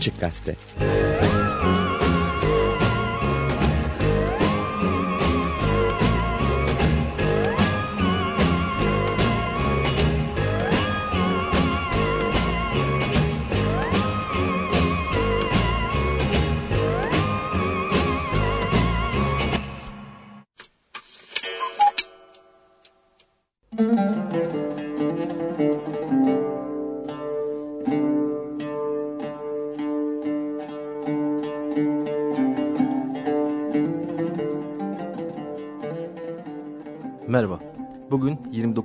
Açık Gazete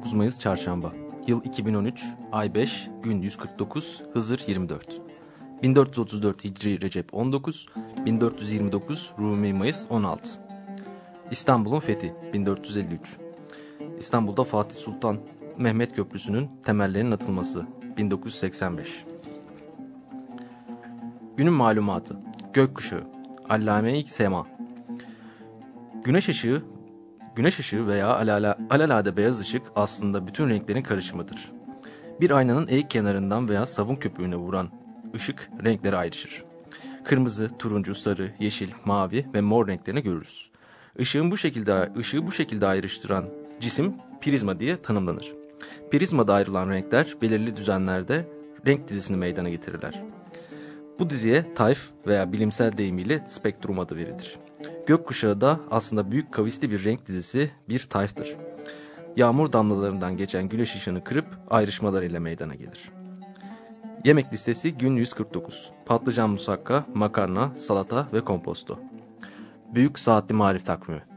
29 Mayıs Çarşamba. Yıl 2013, ay 5, gün 149, Hızır 24. 1434 Hicri Recep 19, 1429 Rumi Mayıs 16. İstanbul'un fethi 1453. İstanbul'da Fatih Sultan Mehmet Köprüsü'nün temellerinin atılması 1985. Günün malumatı Gökkuşağı Allame-i Sema Güneş ışığı Güneş ışığı veya alala, alalade beyaz ışık aslında bütün renklerin karışımıdır. Bir aynanın eğik kenarından veya sabun köpüğüne vuran ışık renkleri ayrışır. Kırmızı, turuncu, sarı, yeşil, mavi ve mor renklerini görürüz. Işığın bu şekilde ışığı bu şekilde ayrıştıran cisim prizma diye tanımlanır. Prizmada ayrılan renkler belirli düzenlerde renk dizisini meydana getirirler. Bu diziye tayf veya bilimsel deyimiyle spektrum adı verilir. Gökkuşağı da aslında büyük kavisli bir renk dizisi bir tayftır. Yağmur damlalarından geçen güneş ışığını kırıp ayrışmalarıyla meydana gelir. Yemek listesi gün 149. Patlıcan musakka, makarna, salata ve komposto. Büyük Saatli Marif Takvimi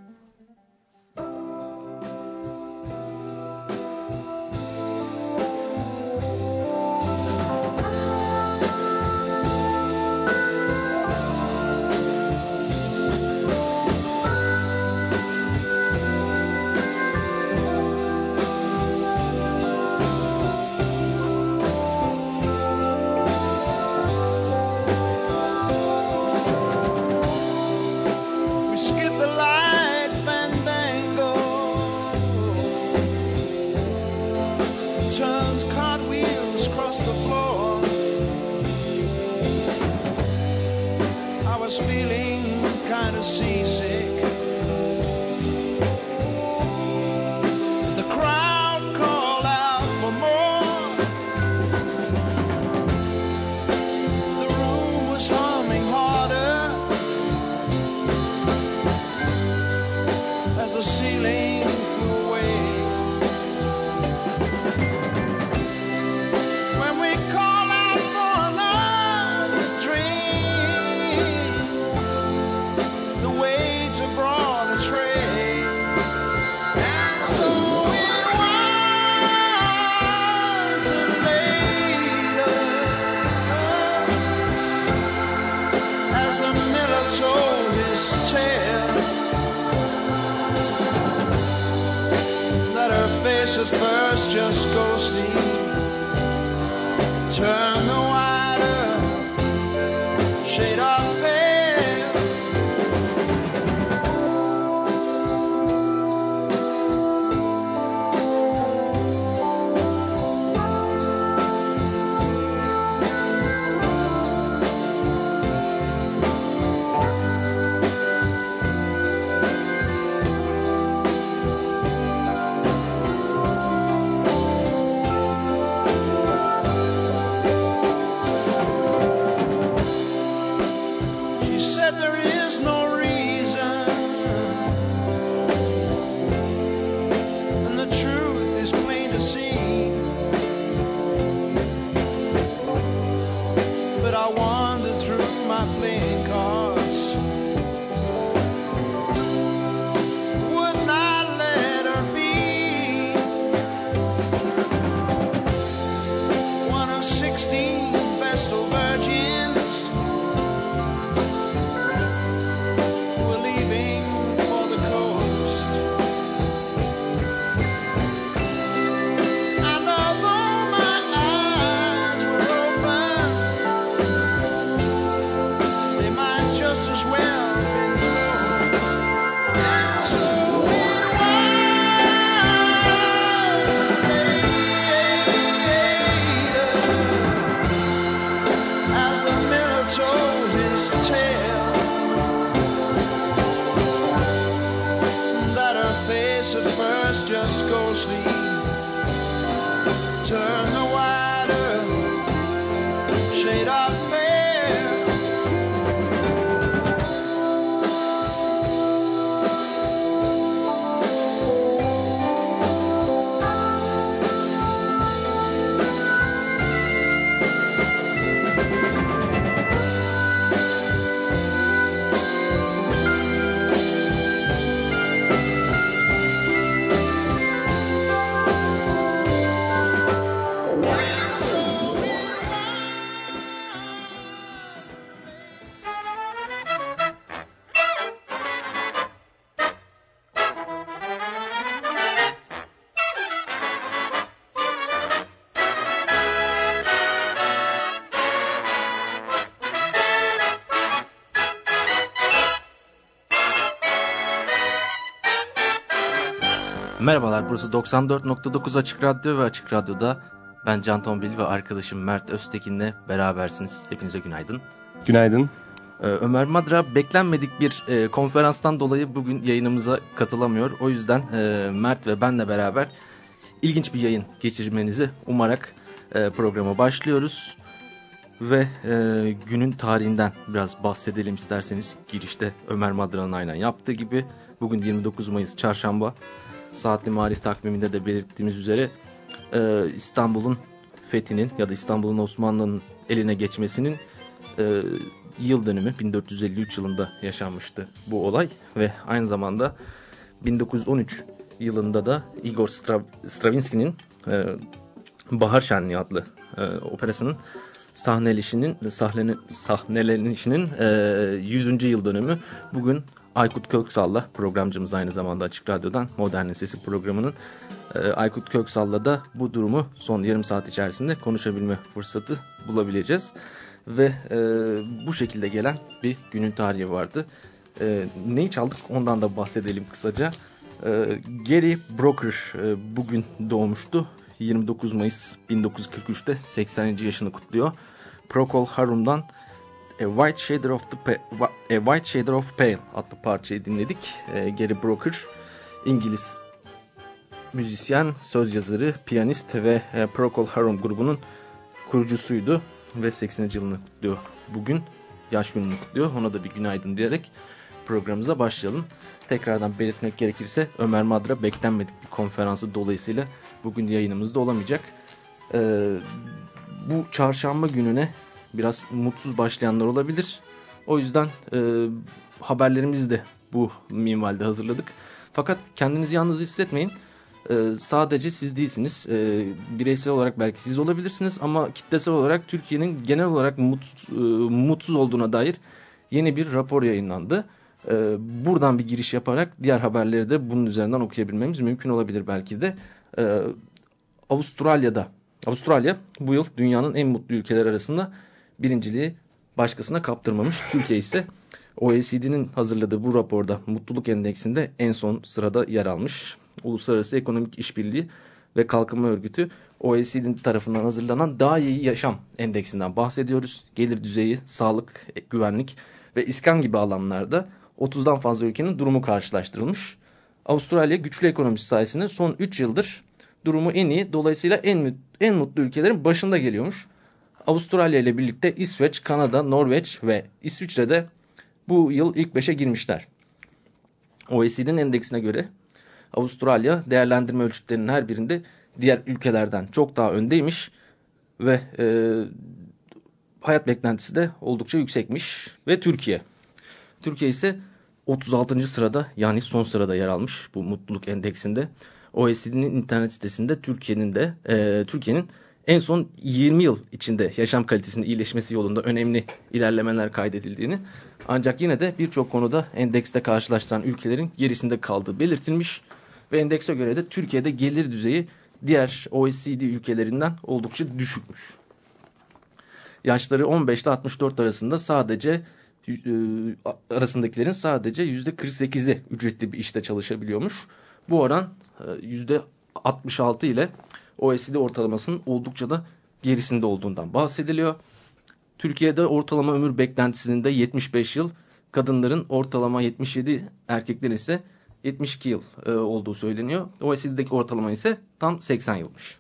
burası 94.9 Açık Radyo ve Açık Radyo'da ben Can Tombil ve arkadaşım Mert Öztekin'le berabersiniz. Hepinize günaydın. Günaydın. Ee, Ömer Madra beklenmedik bir e, konferanstan dolayı bugün yayınımıza katılamıyor. O yüzden e, Mert ve benle beraber ilginç bir yayın geçirmenizi umarak e, programa başlıyoruz. Ve e, günün tarihinden biraz bahsedelim isterseniz. Girişte Ömer Madra'nın aynen yaptığı gibi. Bugün 29 Mayıs Çarşamba. Saatli Marif takviminde de belirttiğimiz üzere e, İstanbul'un fethinin ya da İstanbul'un Osmanlı'nın eline geçmesinin e, yıl dönümü 1453 yılında yaşanmıştı bu olay ve aynı zamanda 1913 yılında da Igor Strav Stravinsky'nin e, Bahar Şenliği adlı e, operasının sahneleşinin sahnelen, sahnelenişinin e, 100. yıl dönümü bugün Aykut Köksal'la programcımız aynı zamanda Açık Radyo'dan Modern Sesi programının e, Aykut Köksal'la da bu durumu son yarım saat içerisinde konuşabilme fırsatı bulabileceğiz. Ve e, bu şekilde gelen bir günün tarihi vardı. E, neyi çaldık ondan da bahsedelim kısaca. E, Gary Broker e, bugün doğmuştu. 29 Mayıs 1943'te 80. yaşını kutluyor. Procol Harum'dan A White Shader of the A White Shader of Pale adlı parçayı dinledik. E, Gary Broker İngiliz müzisyen, söz yazarı, piyanist ve e, Procol Harum grubunun kurucusuydu ve 80. yılını kutluyor bugün. Yaş gününü kutluyor. Ona da bir günaydın diyerek programımıza başlayalım. Tekrardan belirtmek gerekirse Ömer Madra beklenmedik bir konferansı dolayısıyla bugün yayınımızda olamayacak. Ee, bu çarşamba gününe biraz mutsuz başlayanlar olabilir. O yüzden e, haberlerimizi de bu minvalde hazırladık. Fakat kendinizi yalnız hissetmeyin. Ee, sadece siz değilsiniz. Ee, bireysel olarak belki siz olabilirsiniz ama kitlesel olarak Türkiye'nin genel olarak mutsuz, e, mutsuz olduğuna dair yeni bir rapor yayınlandı. Ee, buradan bir giriş yaparak diğer haberleri de bunun üzerinden okuyabilmemiz mümkün olabilir belki de. Ee, Avustralya'da, Avustralya bu yıl dünyanın en mutlu ülkeler arasında birinciliği başkasına kaptırmamış. Türkiye ise OECD'nin hazırladığı bu raporda mutluluk endeksinde en son sırada yer almış. Uluslararası Ekonomik İşbirliği ve Kalkınma Örgütü OECD tarafından hazırlanan daha iyi yaşam endeksinden bahsediyoruz. Gelir düzeyi, sağlık, güvenlik ve iskan gibi alanlarda 30'dan fazla ülkenin durumu karşılaştırılmış. Avustralya güçlü ekonomisi sayesinde son 3 yıldır durumu en iyi dolayısıyla en, en mutlu ülkelerin başında geliyormuş. Avustralya ile birlikte İsveç, Kanada, Norveç ve İsviçre'de bu yıl ilk 5'e girmişler. OECD'nin endeksine göre Avustralya değerlendirme ölçütlerinin her birinde diğer ülkelerden çok daha öndeymiş ve e, hayat beklentisi de oldukça yüksekmiş ve Türkiye. Türkiye ise 36. sırada yani son sırada yer almış bu mutluluk endeksinde. OECD'nin internet sitesinde Türkiye'nin de e, Türkiye'nin en son 20 yıl içinde yaşam kalitesinin iyileşmesi yolunda önemli ilerlemeler kaydedildiğini ancak yine de birçok konuda endekste karşılaştıran ülkelerin gerisinde kaldığı belirtilmiş ve endekse göre de Türkiye'de gelir düzeyi diğer OECD ülkelerinden oldukça düşükmüş. Yaşları 15 ile 64 arasında sadece e, arasındakilerin sadece %48'i ücretli bir işte çalışabiliyormuş. Bu oran %66 ile OECD ortalamasının oldukça da gerisinde olduğundan bahsediliyor. Türkiye'de ortalama ömür beklentisinin de 75 yıl, kadınların ortalama 77, erkeklerin ise 72 yıl e, olduğu söyleniyor. OECD'deki ortalama ise tam 80 yılmış.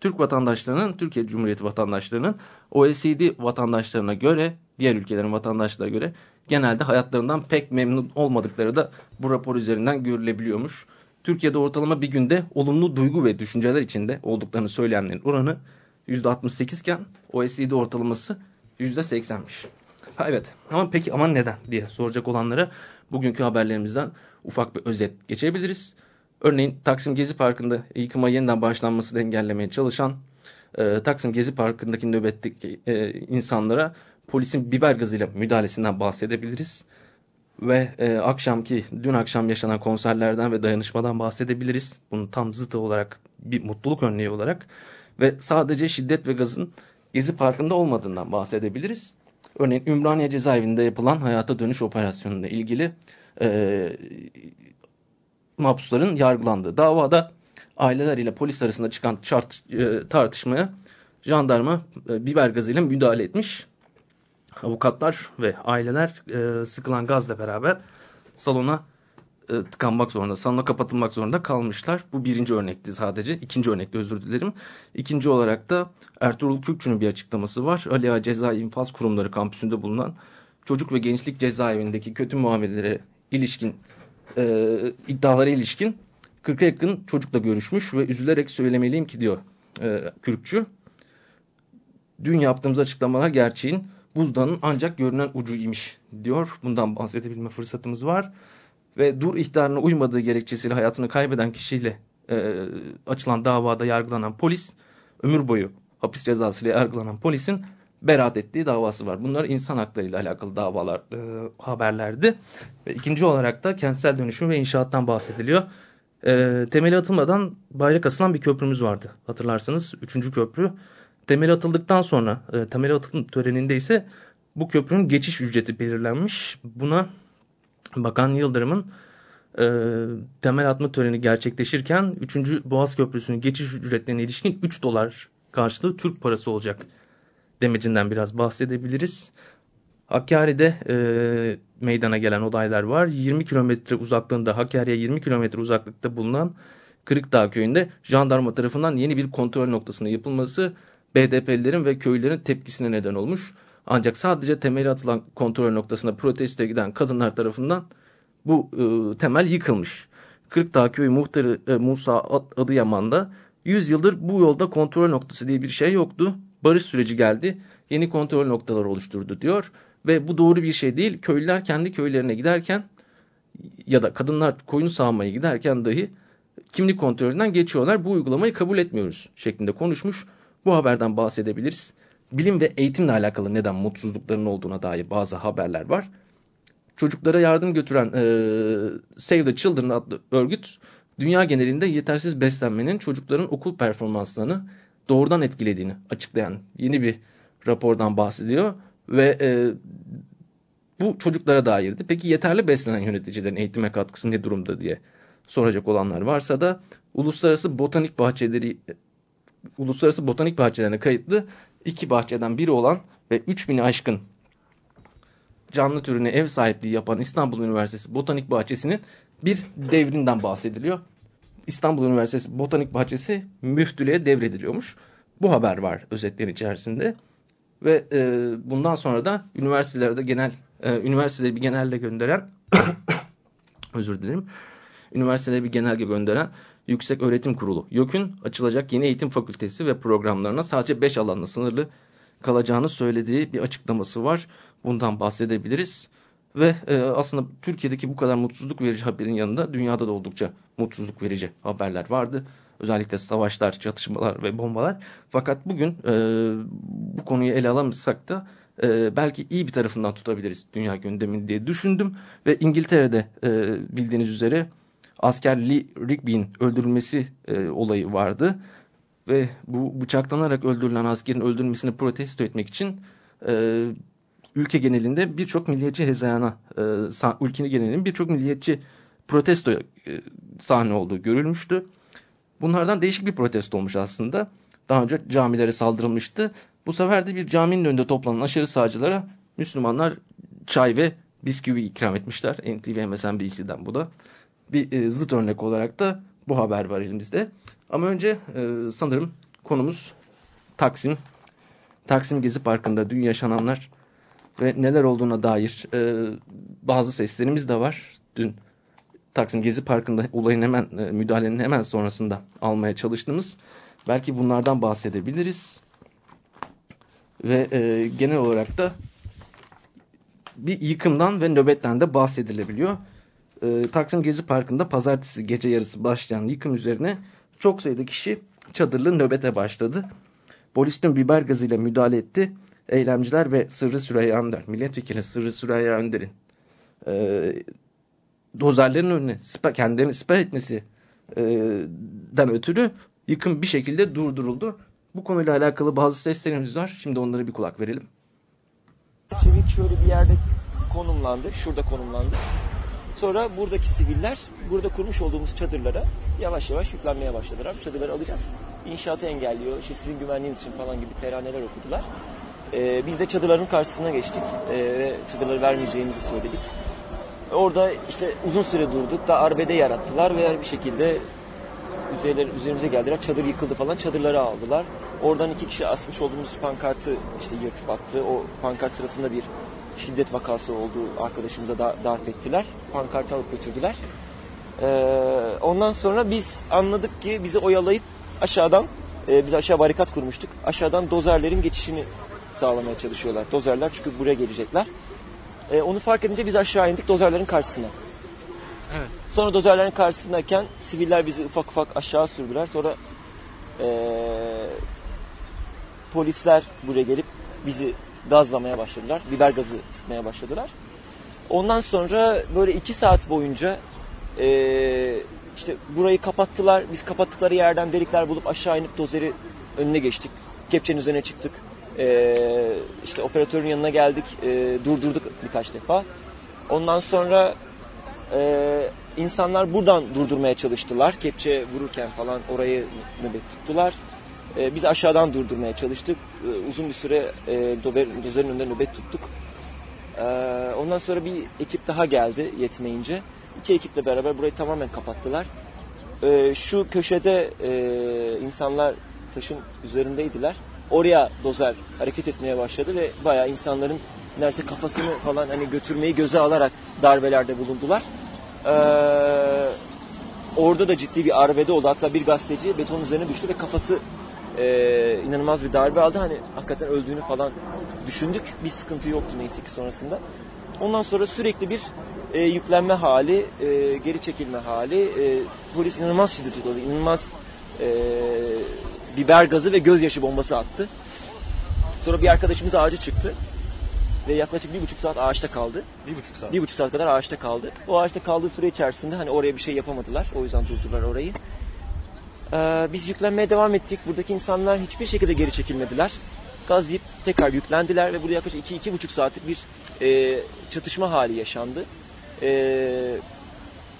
Türk vatandaşlarının, Türkiye Cumhuriyeti vatandaşlarının OECD vatandaşlarına göre, diğer ülkelerin vatandaşlarına göre genelde hayatlarından pek memnun olmadıkları da bu rapor üzerinden görülebiliyormuş. Türkiye'de ortalama bir günde olumlu duygu ve düşünceler içinde olduklarını söyleyenlerin oranı %68 iken OECD ortalaması %80'miş. Evet ama peki ama neden diye soracak olanlara bugünkü haberlerimizden ufak bir özet geçebiliriz. Örneğin Taksim Gezi Parkı'nda yıkıma yeniden başlanmasını engellemeye çalışan e, Taksim Gezi Parkı'ndaki nöbetteki e, insanlara polisin biber gazıyla müdahalesinden bahsedebiliriz. Ve e, akşamki, dün akşam yaşanan konserlerden ve dayanışmadan bahsedebiliriz. Bunun tam zıtı olarak bir mutluluk örneği olarak. Ve sadece şiddet ve gazın Gezi Parkı'nda olmadığından bahsedebiliriz. Örneğin Ümraniye cezaevinde yapılan hayata dönüş operasyonuyla ilgili e, mahpusların yargılandığı davada aileler ile polis arasında çıkan şart, e, tartışmaya jandarma e, biber gazıyla müdahale etmiş. Avukatlar ve aileler e, sıkılan gazla beraber salona e, tıkanmak zorunda, salona kapatılmak zorunda kalmışlar. Bu birinci örnekti sadece. İkinci örnekte özür dilerim. İkinci olarak da Ertuğrul Kürkçü'nün bir açıklaması var. Ali Ağa Ceza İnfaz Kurumları kampüsünde bulunan çocuk ve gençlik cezaevindeki kötü muamelelere ilişkin e, iddialara ilişkin 40'a yakın çocukla görüşmüş ve üzülerek söylemeliyim ki diyor e, Kürkçü. Dün yaptığımız açıklamalar gerçeğin buzdağının ancak görünen ucuymuş diyor. Bundan bahsedebilme fırsatımız var. Ve dur ihtarına uymadığı gerekçesiyle hayatını kaybeden kişiyle e, açılan davada yargılanan polis ömür boyu hapis cezası ile yargılanan polisin beraat ettiği davası var. Bunlar insan hakları ile alakalı davalar e, haberlerdi. Ve ikinci olarak da kentsel dönüşüm ve inşaattan bahsediliyor. E, temeli atılmadan bayrak asılan bir köprümüz vardı. Hatırlarsanız üçüncü köprü. Temeli atıldıktan sonra e, temeli atılım töreninde ise bu köprünün geçiş ücreti belirlenmiş. Buna Bakan Yıldırım'ın e, temel atma töreni gerçekleşirken 3. Boğaz Köprüsü'nün geçiş ücretlerine ilişkin 3 dolar karşılığı Türk parası olacak demecinden biraz bahsedebiliriz. Hakkari'de e, meydana gelen olaylar var. 20 kilometre uzaklığında Hakkari'ye 20 kilometre uzaklıkta bulunan Kırıkdağ köyünde jandarma tarafından yeni bir kontrol noktasının yapılması BDP'lilerin ve köylülerin tepkisine neden olmuş. Ancak sadece temeli atılan kontrol noktasına protestoya giden kadınlar tarafından bu e, temel yıkılmış. Kırıkdağ köyü muhtarı e, Musa Adıyaman'da 100 yıldır bu yolda kontrol noktası diye bir şey yoktu. Barış süreci geldi. Yeni kontrol noktaları oluşturdu diyor. Ve bu doğru bir şey değil. Köylüler kendi köylerine giderken ya da kadınlar koyun sağmaya giderken dahi kimlik kontrolünden geçiyorlar. Bu uygulamayı kabul etmiyoruz şeklinde konuşmuş. Bu haberden bahsedebiliriz. Bilim ve eğitimle alakalı neden mutsuzlukların olduğuna dair bazı haberler var. Çocuklara yardım götüren e, Save the Children adlı örgüt dünya genelinde yetersiz beslenmenin çocukların okul performanslarını doğrudan etkilediğini açıklayan yeni bir rapordan bahsediyor ve e, bu çocuklara dairdi. Peki yeterli beslenen yöneticilerin eğitime katkısı ne durumda diye soracak olanlar varsa da uluslararası botanik bahçeleri uluslararası botanik bahçelerine kayıtlı iki bahçeden biri olan ve 3000'i aşkın canlı türüne ev sahipliği yapan İstanbul Üniversitesi Botanik Bahçesi'nin bir devrinden bahsediliyor. İstanbul Üniversitesi Botanik Bahçesi müftülüğe devrediliyormuş. Bu haber var özetlerin içerisinde. Ve e, bundan sonra da üniversitelerde genel e, üniversiteleri bir genelle gönderen özür dilerim. Üniversitelere bir genelge gönderen Yüksek Öğretim Kurulu YÖK'ün açılacak yeni eğitim fakültesi ve programlarına sadece 5 alanla sınırlı kalacağını söylediği bir açıklaması var. Bundan bahsedebiliriz. Ve e, aslında Türkiye'deki bu kadar mutsuzluk verici haberin yanında dünyada da oldukça mutsuzluk verici haberler vardı. Özellikle savaşlar, çatışmalar ve bombalar. Fakat bugün e, bu konuyu ele alamasak da e, belki iyi bir tarafından tutabiliriz dünya gündemini diye düşündüm. Ve İngiltere'de e, bildiğiniz üzere asker Lee Rigby'in öldürülmesi e, olayı vardı. Ve bu bıçaklanarak öldürülen askerin öldürülmesini protesto etmek için e, ülke genelinde birçok milliyetçi hezayana, e, ülkenin genelinin birçok milliyetçi protesto e, sahne olduğu görülmüştü. Bunlardan değişik bir protesto olmuş aslında. daha önce camilere saldırılmıştı. Bu sefer de bir caminin önünde toplanan aşırı sağcılara Müslümanlar çay ve bisküvi ikram etmişler. NTV MSNBC'den bu da. Bir e, zıt örnek olarak da bu haber var elimizde. Ama önce e, sanırım konumuz Taksim. Taksim Gezi Parkı'nda dün yaşananlar ve neler olduğuna dair e, bazı seslerimiz de var. Dün Taksim Gezi Parkı'nda olayın hemen e, müdahalenin hemen sonrasında almaya çalıştığımız belki bunlardan bahsedebiliriz. Ve e, genel olarak da bir yıkımdan ve nöbetten de bahsedilebiliyor. E, Taksim Gezi Parkı'nda pazartesi gece yarısı başlayan yıkım üzerine çok sayıda kişi çadırlı nöbete başladı. Polis dün biber gazıyla müdahale etti. Eylemciler ve Sırrı Süreyya Önder, milletvekili Sırrı Süreyya Önder'in e, dozerlerin önüne siper, kendilerini siper etmesinden ötürü yıkım bir şekilde durduruldu. Bu konuyla alakalı bazı seslerimiz var. Şimdi onlara bir kulak verelim. Çevik şöyle bir yerde konumlandı. Şurada konumlandı. Sonra buradaki siviller burada kurmuş olduğumuz çadırlara yavaş yavaş yüklenmeye başladılar. Çadırları alacağız. İnşaatı engelliyor. İşte sizin güvenliğiniz için falan gibi teraneler okudular. Ee, biz de çadırların karşısına geçtik ee, çadırları vermeyeceğimizi söyledik. Orada işte uzun süre durduk da arbede yarattılar ve bir şekilde üzerler, üzerimize geldiler. Çadır yıkıldı falan. Çadırları aldılar. Oradan iki kişi asmış olduğumuz pankartı işte yırtıp attı. O pankart sırasında bir şiddet vakası olduğu arkadaşımıza da darp ettiler. Pankartı alıp götürdüler. Ee, ondan sonra biz anladık ki bizi oyalayıp aşağıdan e, biz aşağı barikat kurmuştuk. Aşağıdan dozerlerin geçişini sağlamaya çalışıyorlar. Dozerler çünkü buraya gelecekler. E, onu fark edince biz aşağı indik dozerlerin karşısına. Evet. Sonra dozerlerin karşısındayken siviller bizi ufak ufak aşağı sürdüler. Sonra e, polisler buraya gelip bizi gazlamaya başladılar. Biber gazı sıkmaya başladılar. Ondan sonra böyle iki saat boyunca e, işte burayı kapattılar. Biz kapattıkları yerden delikler bulup aşağı inip dozeri önüne geçtik. Kepçenin üzerine çıktık. E, işte operatörün yanına geldik. E, durdurduk birkaç defa. Ondan sonra e, insanlar buradan durdurmaya çalıştılar. Kepçe vururken falan orayı nöbet tuttular. E, biz aşağıdan durdurmaya çalıştık. E, uzun bir süre e, dozerin önünde nöbet tuttuk. E, ondan sonra bir ekip daha geldi yetmeyince. İki ekiple beraber burayı tamamen kapattılar. E, şu köşede e, insanlar taşın üzerindeydiler. Oraya dozer hareket etmeye başladı ve bayağı insanların neredeyse kafasını falan hani götürmeyi göze alarak darbelerde bulundular. Ee, orada da ciddi bir arbede oldu. Hatta bir gazeteci beton üzerine düştü ve kafası e, inanılmaz bir darbe aldı. Hani hakikaten öldüğünü falan düşündük. Bir sıkıntı yoktu neyse ki sonrasında. Ondan sonra sürekli bir e, yüklenme hali, e, geri çekilme hali. E, polis inanılmaz şiddet uyguladı. İnanılmaz e, biber gazı ve gözyaşı bombası attı. Sonra bir arkadaşımız ağacı çıktı ve yaklaşık bir buçuk saat ağaçta kaldı. Bir buçuk saat. Bir buçuk saat kadar ağaçta kaldı. O ağaçta kaldığı süre içerisinde hani oraya bir şey yapamadılar. O yüzden durdular orayı. Ee, biz yüklenmeye devam ettik. Buradaki insanlar hiçbir şekilde geri çekilmediler. Gaz yiyip tekrar yüklendiler ve burada yaklaşık iki, iki buçuk saatlik bir e, çatışma hali yaşandı. E,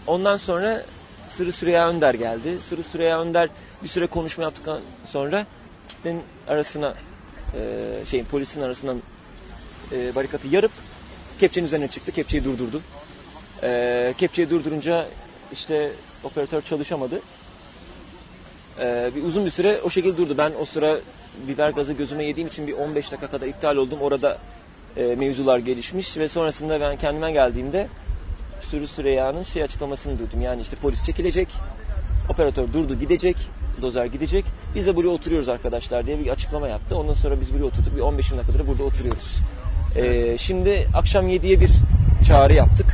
ondan sonra Sırrı Süreyya Önder geldi. Sırrı Süreyya Önder bir süre konuşma yaptıktan sonra kitlenin arasına e, şeyin polisin arasından e, barikatı yarıp kepçenin üzerine çıktı. Kepçeyi durdurdu. E, kepçeyi durdurunca işte operatör çalışamadı. E, bir uzun bir süre o şekilde durdu. Ben o sıra biber gazı gözüme yediğim için bir 15 dakika kadar iptal oldum. Orada e, mevzular gelişmiş ve sonrasında ben kendime geldiğimde Sürü Süreyya'nın şey açıklamasını duydum. Yani işte polis çekilecek, operatör durdu gidecek, dozer gidecek. Biz de buraya oturuyoruz arkadaşlar diye bir açıklama yaptı. Ondan sonra biz buraya oturduk. Bir 15 dakikadır burada oturuyoruz. Ee, şimdi akşam 7'ye bir çağrı yaptık.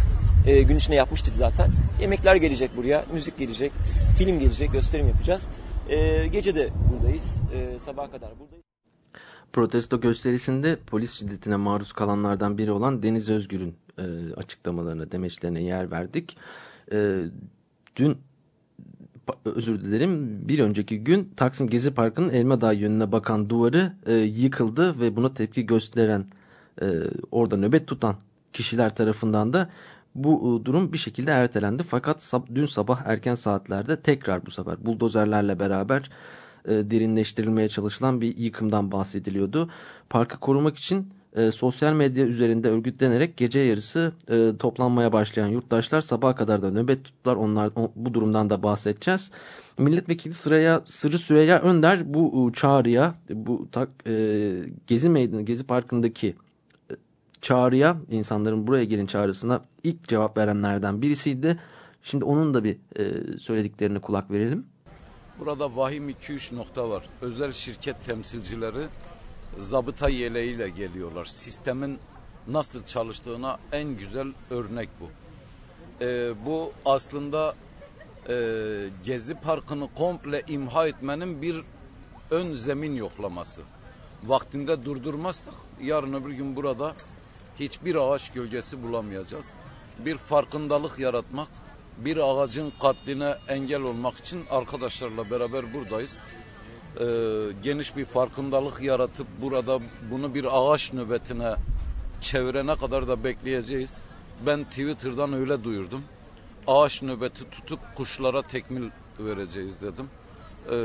Ee, gün içinde yapmıştık zaten. Yemekler gelecek buraya, müzik gelecek, film gelecek, gösterim yapacağız. Ee, gece de buradayız. Ee, sabaha kadar buradayız. Protesto gösterisinde polis şiddetine maruz kalanlardan biri olan Deniz Özgür'ün e, açıklamalarına, demeçlerine yer verdik. E, dün özür dilerim bir önceki gün Taksim Gezi Parkı'nın Elmadağ yönüne bakan duvarı e, yıkıldı ve buna tepki gösteren e, orada nöbet tutan kişiler tarafından da bu e, durum bir şekilde ertelendi. Fakat sab dün sabah erken saatlerde tekrar bu sefer buldozerlerle beraber e, derinleştirilmeye çalışılan bir yıkımdan bahsediliyordu. Parkı korumak için e, sosyal medya üzerinde örgütlenerek gece yarısı e, toplanmaya başlayan yurttaşlar sabaha kadar da nöbet tuttular. Onlar o, bu durumdan da bahsedeceğiz. Milletvekili Sıraya Sırrı Süreyya Önder bu e, çağrıya bu tak, e, Gezi Meydanı Gezi Parkı'ndaki çağrıya insanların buraya gelin çağrısına ilk cevap verenlerden birisiydi. Şimdi onun da bir e, söylediklerine kulak verelim. Burada vahim 2-3 nokta var. Özel şirket temsilcileri zabıta yeleğiyle geliyorlar. Sistemin nasıl çalıştığına en güzel örnek bu. Ee, bu aslında e, Gezi Parkı'nı komple imha etmenin bir ön zemin yoklaması. Vaktinde durdurmazsak yarın öbür gün burada hiçbir ağaç gölgesi bulamayacağız. Bir farkındalık yaratmak, bir ağacın katline engel olmak için arkadaşlarla beraber buradayız. Ee, geniş bir farkındalık yaratıp burada bunu bir ağaç nöbetine çevirene kadar da bekleyeceğiz. Ben Twitter'dan öyle duyurdum. Ağaç nöbeti tutup kuşlara tekmil vereceğiz dedim. Ee,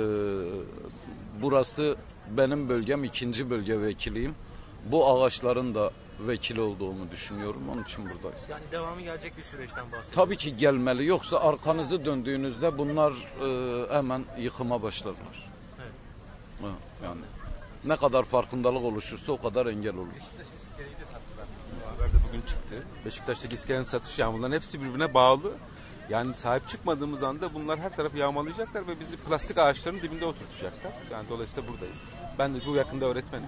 burası benim bölgem, ikinci bölge vekiliyim. Bu ağaçların da vekil olduğumu düşünüyorum. Onun için buradayız. Yani devamı gelecek bir süreçten bahsediyoruz. Tabii ki gelmeli. Yoksa arkanızı döndüğünüzde bunlar e, hemen yıkıma başlarlar. Evet. Ha, Yani ne kadar farkındalık oluşursa o kadar engel olur. Beşiktaş iskeleyi de sattılar. Bu haber de bugün çıktı. Beşiktaş'taki iskelenin satış yani bunların hepsi birbirine bağlı. Yani sahip çıkmadığımız anda bunlar her tarafı yağmalayacaklar ve bizi plastik ağaçların dibinde oturtacaklar. Yani dolayısıyla buradayız. Ben de bu yakında öğretmenim.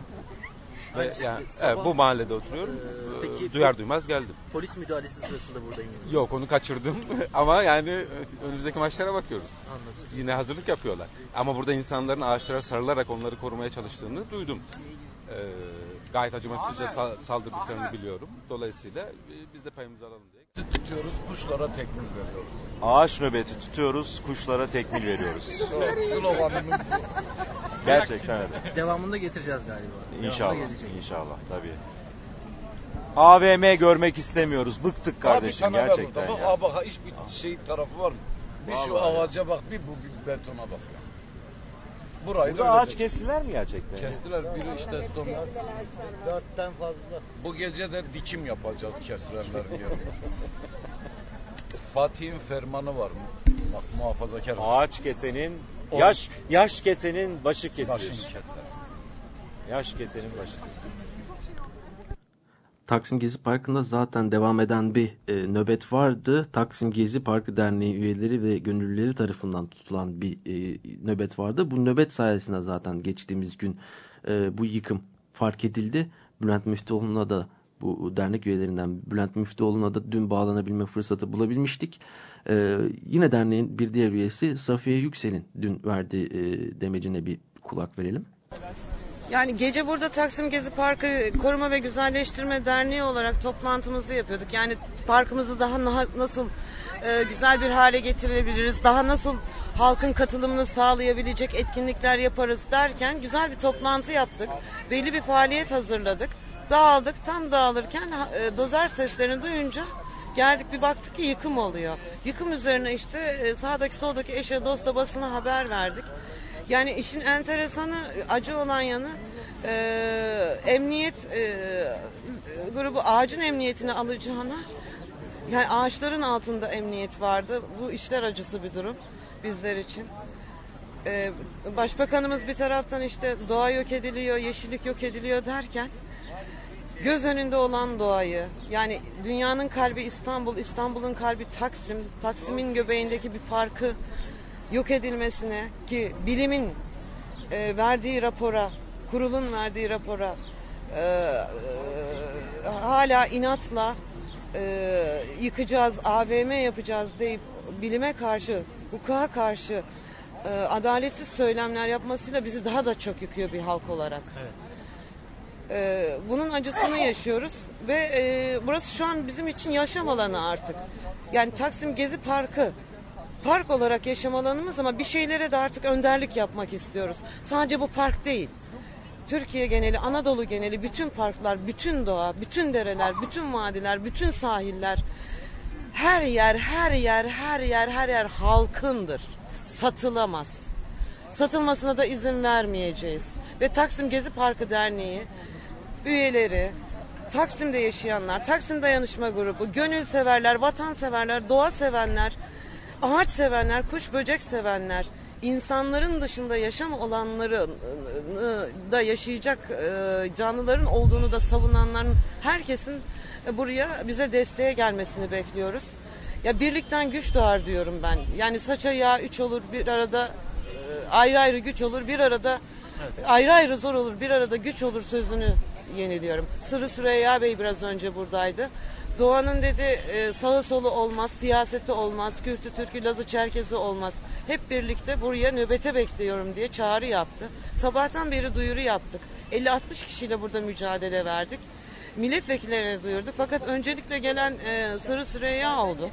Ve yani evet, bu mahallede oturuyorum. Ee, peki- Duyar duymaz geldim. Polis müdahalesi sırasında buradayım. Yok onu kaçırdım ama yani önümüzdeki maçlara bakıyoruz. Anladım. Yine hazırlık yapıyorlar. Ama burada insanların ağaçlara sarılarak onları korumaya çalıştığını duydum. Ee, gayet acımasızca sa- saldırdıklarını biliyorum. Dolayısıyla e, biz de payımızı alalım diye. Tutuyoruz, kuşlara tekmil veriyoruz. Ağaç nöbeti tutuyoruz, kuşlara tekmil veriyoruz. Sloganımız bu. Gerçekten öyle. Devamında getireceğiz galiba. Devamında İnşallah, gelecek. inşallah tabii. AVM görmek istemiyoruz. Bıktık kardeşim Abi sana ver gerçekten burada. Bak, ya. bak hiçbir şey tarafı var mı? Bir şu Vallahi ya. ağaca bak, bir bu bir betona bak ya. Burayı Burada da ağaç öyle kestiler mi gerçekten? Kestiler biri işte sonra. Dörtten fazla. Bu gece de dikim yapacağız kesilenlerin yerine. Fatih'in fermanı var mı? Bak muhafazakar. Ağaç kesenin, yaş yaş kesenin başı kesilir. Başını keser. Yaş kesenin başı kesilir. Taksim Gezi Parkı'nda zaten devam eden bir e, nöbet vardı. Taksim Gezi Parkı Derneği üyeleri ve gönüllüleri tarafından tutulan bir e, nöbet vardı. Bu nöbet sayesinde zaten geçtiğimiz gün e, bu yıkım fark edildi. Bülent Müftüoğlu'na da bu dernek üyelerinden Bülent Müftüoğlu'na da dün bağlanabilme fırsatı bulabilmiştik. E, yine derneğin bir diğer üyesi Safiye Yüksel'in dün verdiği e, demecine bir kulak verelim. Yani gece burada Taksim Gezi Parkı Koruma ve Güzelleştirme Derneği olarak toplantımızı yapıyorduk. Yani parkımızı daha na- nasıl e, güzel bir hale getirebiliriz, daha nasıl halkın katılımını sağlayabilecek etkinlikler yaparız derken güzel bir toplantı yaptık. Belli bir faaliyet hazırladık. Dağıldık, tam dağılırken e, dozer seslerini duyunca geldik bir baktık ki yıkım oluyor. Yıkım üzerine işte e, sağdaki soldaki eşe dosta basına haber verdik. Yani işin enteresanı, acı olan yanı e, emniyet e, grubu ağacın emniyetini alacağına yani ağaçların altında emniyet vardı. Bu işler acısı bir durum bizler için. E, başbakanımız bir taraftan işte doğa yok ediliyor, yeşillik yok ediliyor derken göz önünde olan doğayı yani dünyanın kalbi İstanbul, İstanbul'un kalbi Taksim, Taksim'in göbeğindeki bir parkı yok edilmesine ki bilimin e, verdiği rapora, kurulun verdiği rapora e, e, hala inatla e, yıkacağız, AVM yapacağız deyip bilime karşı, hukuka karşı e, adaletsiz söylemler yapmasıyla bizi daha da çok yıkıyor bir halk olarak. Evet. Ee, bunun acısını yaşıyoruz ve e, burası şu an bizim için yaşam alanı artık. Yani Taksim Gezi Parkı park olarak yaşam alanımız ama bir şeylere de artık önderlik yapmak istiyoruz. Sadece bu park değil. Türkiye geneli, Anadolu geneli bütün parklar, bütün doğa, bütün dereler, bütün vadiler, bütün sahiller her yer, her yer, her yer, her yer halkındır. Satılamaz. Satılmasına da izin vermeyeceğiz. Ve Taksim Gezi Parkı Derneği üyeleri, Taksim'de yaşayanlar, Taksim Dayanışma Grubu, gönül severler, vatanseverler, doğa sevenler, ağaç sevenler, kuş böcek sevenler, insanların dışında yaşam olanların ıı, da yaşayacak ıı, canlıların olduğunu da savunanların herkesin buraya bize desteğe gelmesini bekliyoruz. Ya birlikten güç doğar diyorum ben. Yani saça yağ üç olur bir arada ıı, ayrı ayrı güç olur bir arada ayrı ayrı zor olur bir arada güç olur sözünü yeniliyorum. Sırrı Süreyya Bey biraz önce buradaydı. Doğanın dedi e, sağı solu olmaz, siyaseti olmaz, Kürtü, Türkü, Lazı, Çerkezi olmaz. Hep birlikte buraya nöbete bekliyorum diye çağrı yaptı. Sabahtan beri duyuru yaptık. 50-60 kişiyle burada mücadele verdik. Milletvekillerine duyurduk. Fakat öncelikle gelen e, Sırrı Süreyya oldu.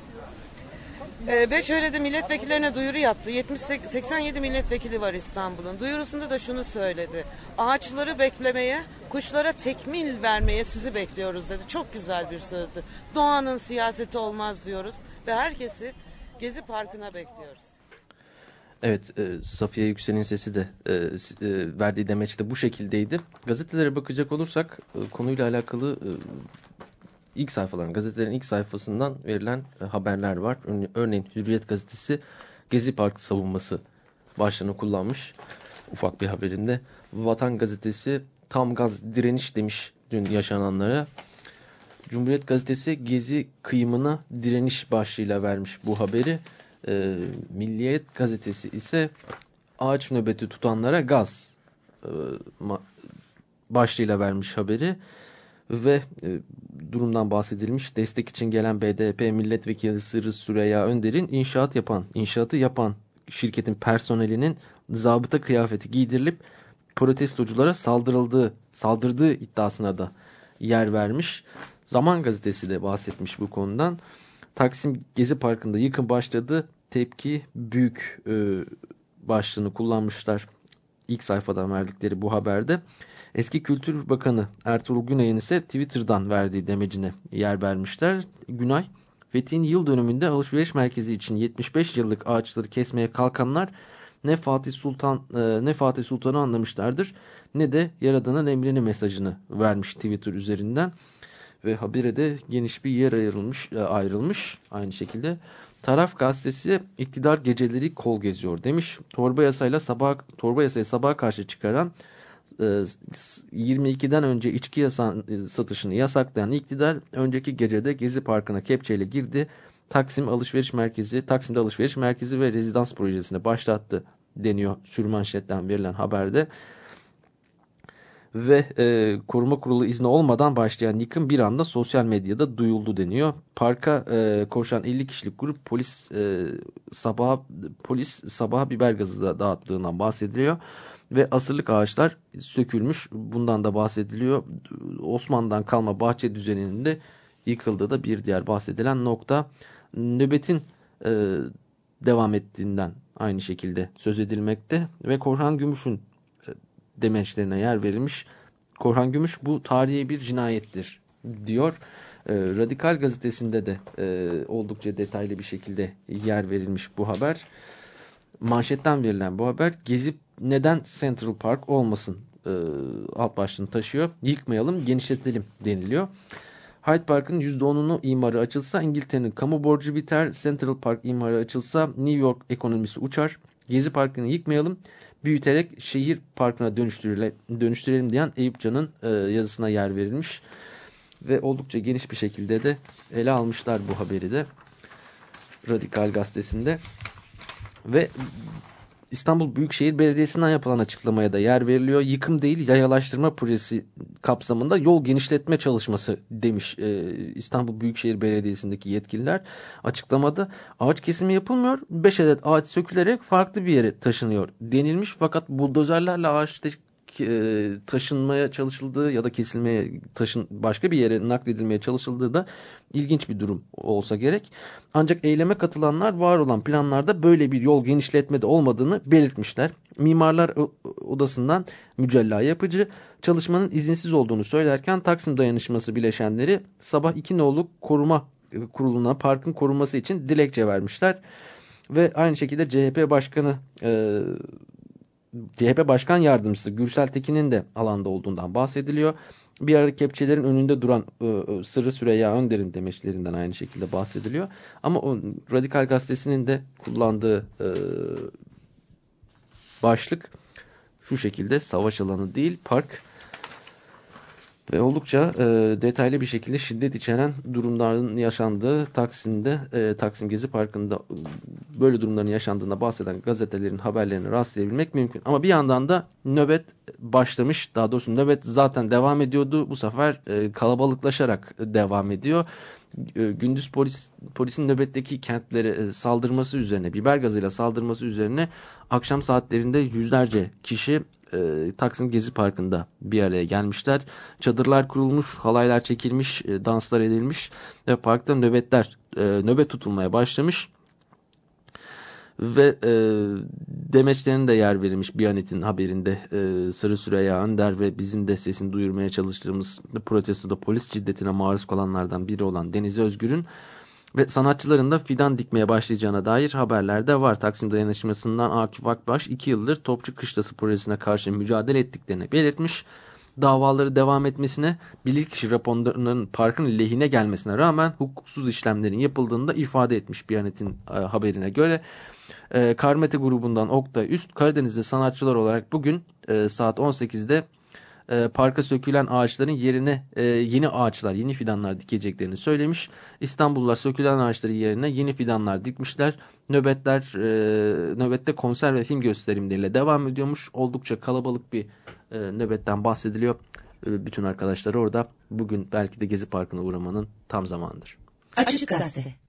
E, ve şöyle de milletvekillerine duyuru yaptı. 70 87 milletvekili var İstanbul'un. Duyurusunda da şunu söyledi. Ağaçları beklemeye, kuşlara tekmil vermeye sizi bekliyoruz dedi. Çok güzel bir sözdü. Doğanın siyaseti olmaz diyoruz ve herkesi Gezi Parkı'na bekliyoruz. Evet, e, Safiye Yüksel'in sesi de e, e, verdiği demeç de bu şekildeydi. Gazetelere bakacak olursak e, konuyla alakalı e, ilk sayfaların, gazetelerin ilk sayfasından verilen e, haberler var. Örne- Örneğin Hürriyet gazetesi Gezi Parkı savunması başlığını kullanmış ufak bir haberinde. Vatan gazetesi tam gaz direniş demiş dün yaşananlara. Cumhuriyet gazetesi Gezi kıyımına direniş başlığıyla vermiş bu haberi. E, Milliyet gazetesi ise ağaç nöbeti tutanlara gaz e, başlığıyla vermiş haberi ve e, durumdan bahsedilmiş. Destek için gelen BDP milletvekili Sırrı Süreyya Önder'in inşaat yapan, inşaatı yapan şirketin personelinin zabıta kıyafeti giydirilip protestoculara saldırıldığı, saldırdığı iddiasına da yer vermiş. Zaman gazetesi de bahsetmiş bu konudan. Taksim Gezi Parkı'nda yıkım başladı. Tepki büyük e, başlığını kullanmışlar. İlk sayfadan verdikleri bu haberde. Eski Kültür Bakanı Ertuğrul Günay'ın ise Twitter'dan verdiği demecine yer vermişler. Günay, Fethi'nin yıl dönümünde alışveriş merkezi için 75 yıllık ağaçları kesmeye kalkanlar ne Fatih Sultan e, ne Fatih Sultan'ı anlamışlardır ne de Yaradan'ın emrini mesajını vermiş Twitter üzerinden ve habire de geniş bir yer ayrılmış e, ayrılmış aynı şekilde. Taraf gazetesi iktidar geceleri kol geziyor demiş. Torba yasayla sabah torba yasayı sabaha karşı çıkaran 22'den önce içki e, satışını yasaklayan iktidar önceki gecede Gezi Parkı'na kepçeyle girdi. Taksim Alışveriş Merkezi, Taksim'de Alışveriş Merkezi ve Rezidans projesini başlattı deniyor sürmanşetten verilen haberde. Ve e, koruma kurulu izni olmadan başlayan yıkım bir anda sosyal medyada duyuldu deniyor. Parka e, koşan 50 kişilik grup polis e, sabah polis sabah biber gazı da dağıttığından bahsediliyor ve asırlık ağaçlar sökülmüş. Bundan da bahsediliyor. Osmanlı'dan kalma bahçe düzeninin de yıkıldığı da bir diğer bahsedilen nokta. Nöbetin e, devam ettiğinden aynı şekilde söz edilmekte ve Korhan Gümüş'ün e, demeçlerine yer verilmiş. Korhan Gümüş bu tarihi bir cinayettir diyor. E, Radikal gazetesinde de e, oldukça detaylı bir şekilde yer verilmiş bu haber. Manşetten verilen bu haber gezip neden Central Park olmasın e, alt başlığını taşıyor. Yıkmayalım, genişletelim deniliyor. Hyde Park'ın %10'unu imarı açılsa İngiltere'nin kamu borcu biter. Central Park imarı açılsa New York ekonomisi uçar. Gezi Parkı'nı yıkmayalım, büyüterek şehir parkına dönüştürelim, dönüştürelim diyen Eyüp Can'ın e, yazısına yer verilmiş. Ve oldukça geniş bir şekilde de ele almışlar bu haberi de. Radikal gazetesinde. Ve İstanbul Büyükşehir Belediyesi'nden yapılan açıklamaya da yer veriliyor. Yıkım değil yayalaştırma projesi kapsamında yol genişletme çalışması demiş e, İstanbul Büyükşehir Belediyesi'ndeki yetkililer. Açıklamada ağaç kesimi yapılmıyor. 5 adet ağaç sökülerek farklı bir yere taşınıyor denilmiş. Fakat buldozerlerle ağaç e, taşınmaya çalışıldığı ya da kesilmeye taşın başka bir yere nakledilmeye çalışıldığı da ilginç bir durum olsa gerek. Ancak eyleme katılanlar var olan planlarda böyle bir yol genişletmede olmadığını belirtmişler. Mimarlar Odası'ndan Mücella Yapıcı çalışmanın izinsiz olduğunu söylerken Taksim Dayanışması bileşenleri sabah iki nolu koruma kuruluna parkın korunması için dilekçe vermişler. Ve aynı şekilde CHP Başkanı e, CHP Başkan Yardımcısı Gürsel Tekin'in de alanda olduğundan bahsediliyor. Bir ara kepçelerin önünde duran e, Sırrı Süreyya Önder'in demeçlerinden aynı şekilde bahsediliyor. Ama o Radikal Gazetesi'nin de kullandığı e, başlık şu şekilde savaş alanı değil park ve oldukça e, detaylı bir şekilde şiddet içeren durumların yaşandığı Taksim'de, e, Taksim Gezi Parkı'nda böyle durumların yaşandığında bahseden gazetelerin haberlerini rastlayabilmek mümkün. Ama bir yandan da nöbet başlamış, daha doğrusu nöbet zaten devam ediyordu. Bu sefer e, kalabalıklaşarak devam ediyor. E, gündüz polis polisin nöbetteki kentlere saldırması üzerine, biber gazıyla saldırması üzerine akşam saatlerinde yüzlerce kişi e, Taksim Gezi Parkı'nda bir araya gelmişler. Çadırlar kurulmuş, halaylar çekilmiş, e, danslar edilmiş ve parkta nöbetler, e, nöbet tutulmaya başlamış. Ve e, demeçlerine de yer verilmiş Biyanet'in haberinde e, Sırrı Süreyya Önder ve bizim de sesini duyurmaya çalıştığımız protestoda polis şiddetine maruz kalanlardan biri olan Deniz Özgür'ün ve sanatçıların da fidan dikmeye başlayacağına dair haberler de var. Taksim Dayanışması'ndan Akif Akbaş 2 yıldır Topçu Kışlası projesine karşı mücadele ettiklerini belirtmiş. Davaları devam etmesine, bilirkişi raporlarının parkın lehine gelmesine rağmen hukuksuz işlemlerin yapıldığını da ifade etmiş Biyanet'in e, haberine göre. E, Karmete grubundan Oktay Üst, Karadeniz'de sanatçılar olarak bugün e, saat 18'de e, parka sökülen ağaçların yerine e, yeni ağaçlar, yeni fidanlar dikeceklerini söylemiş. İstanbullular sökülen ağaçların yerine yeni fidanlar dikmişler. Nöbetler, e, nöbette konser ve film gösterimleriyle devam ediyormuş. Oldukça kalabalık bir e, nöbetten bahsediliyor. E, bütün arkadaşlar orada. Bugün belki de Gezi Parkı'na uğramanın tam zamanıdır. Açık Gazete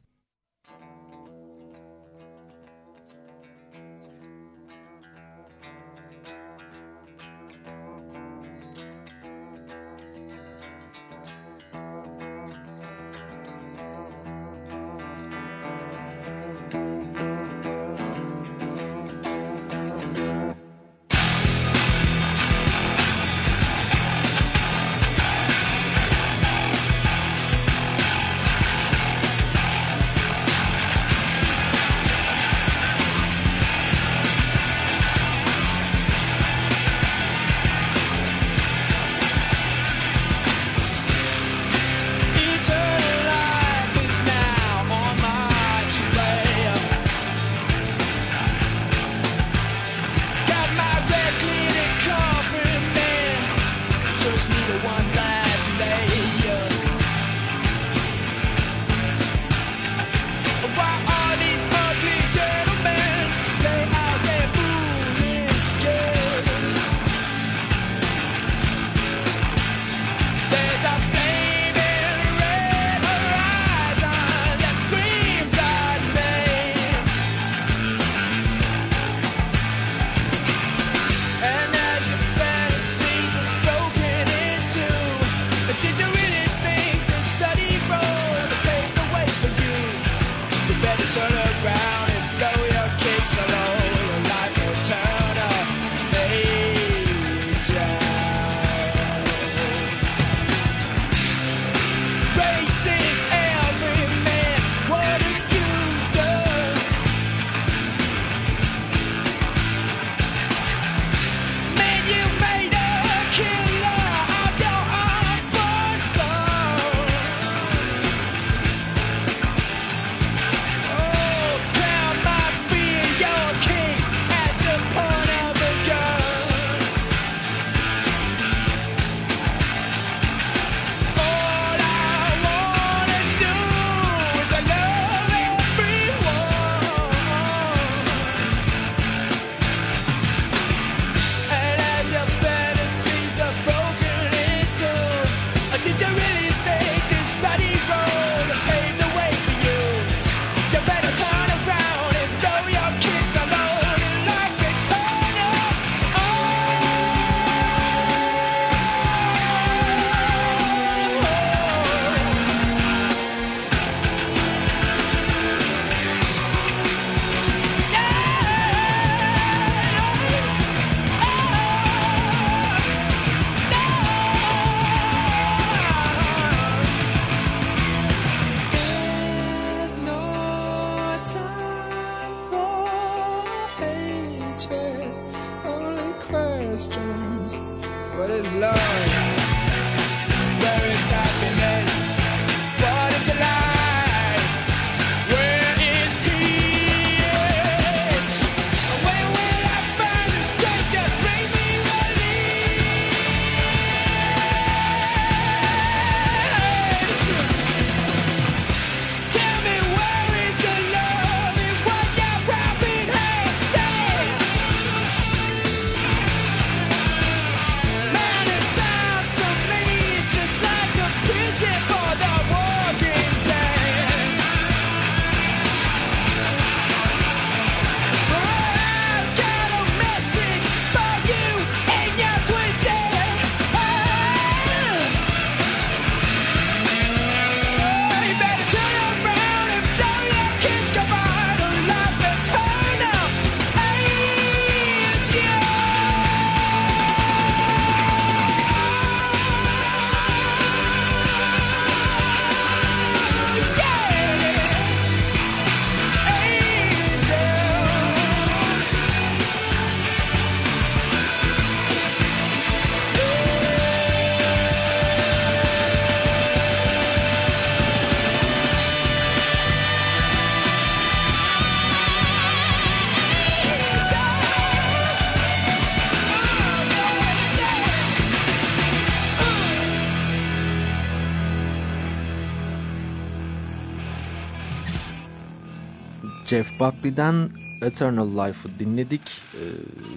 Buckley'den Eternal Life'ı dinledik. Ee,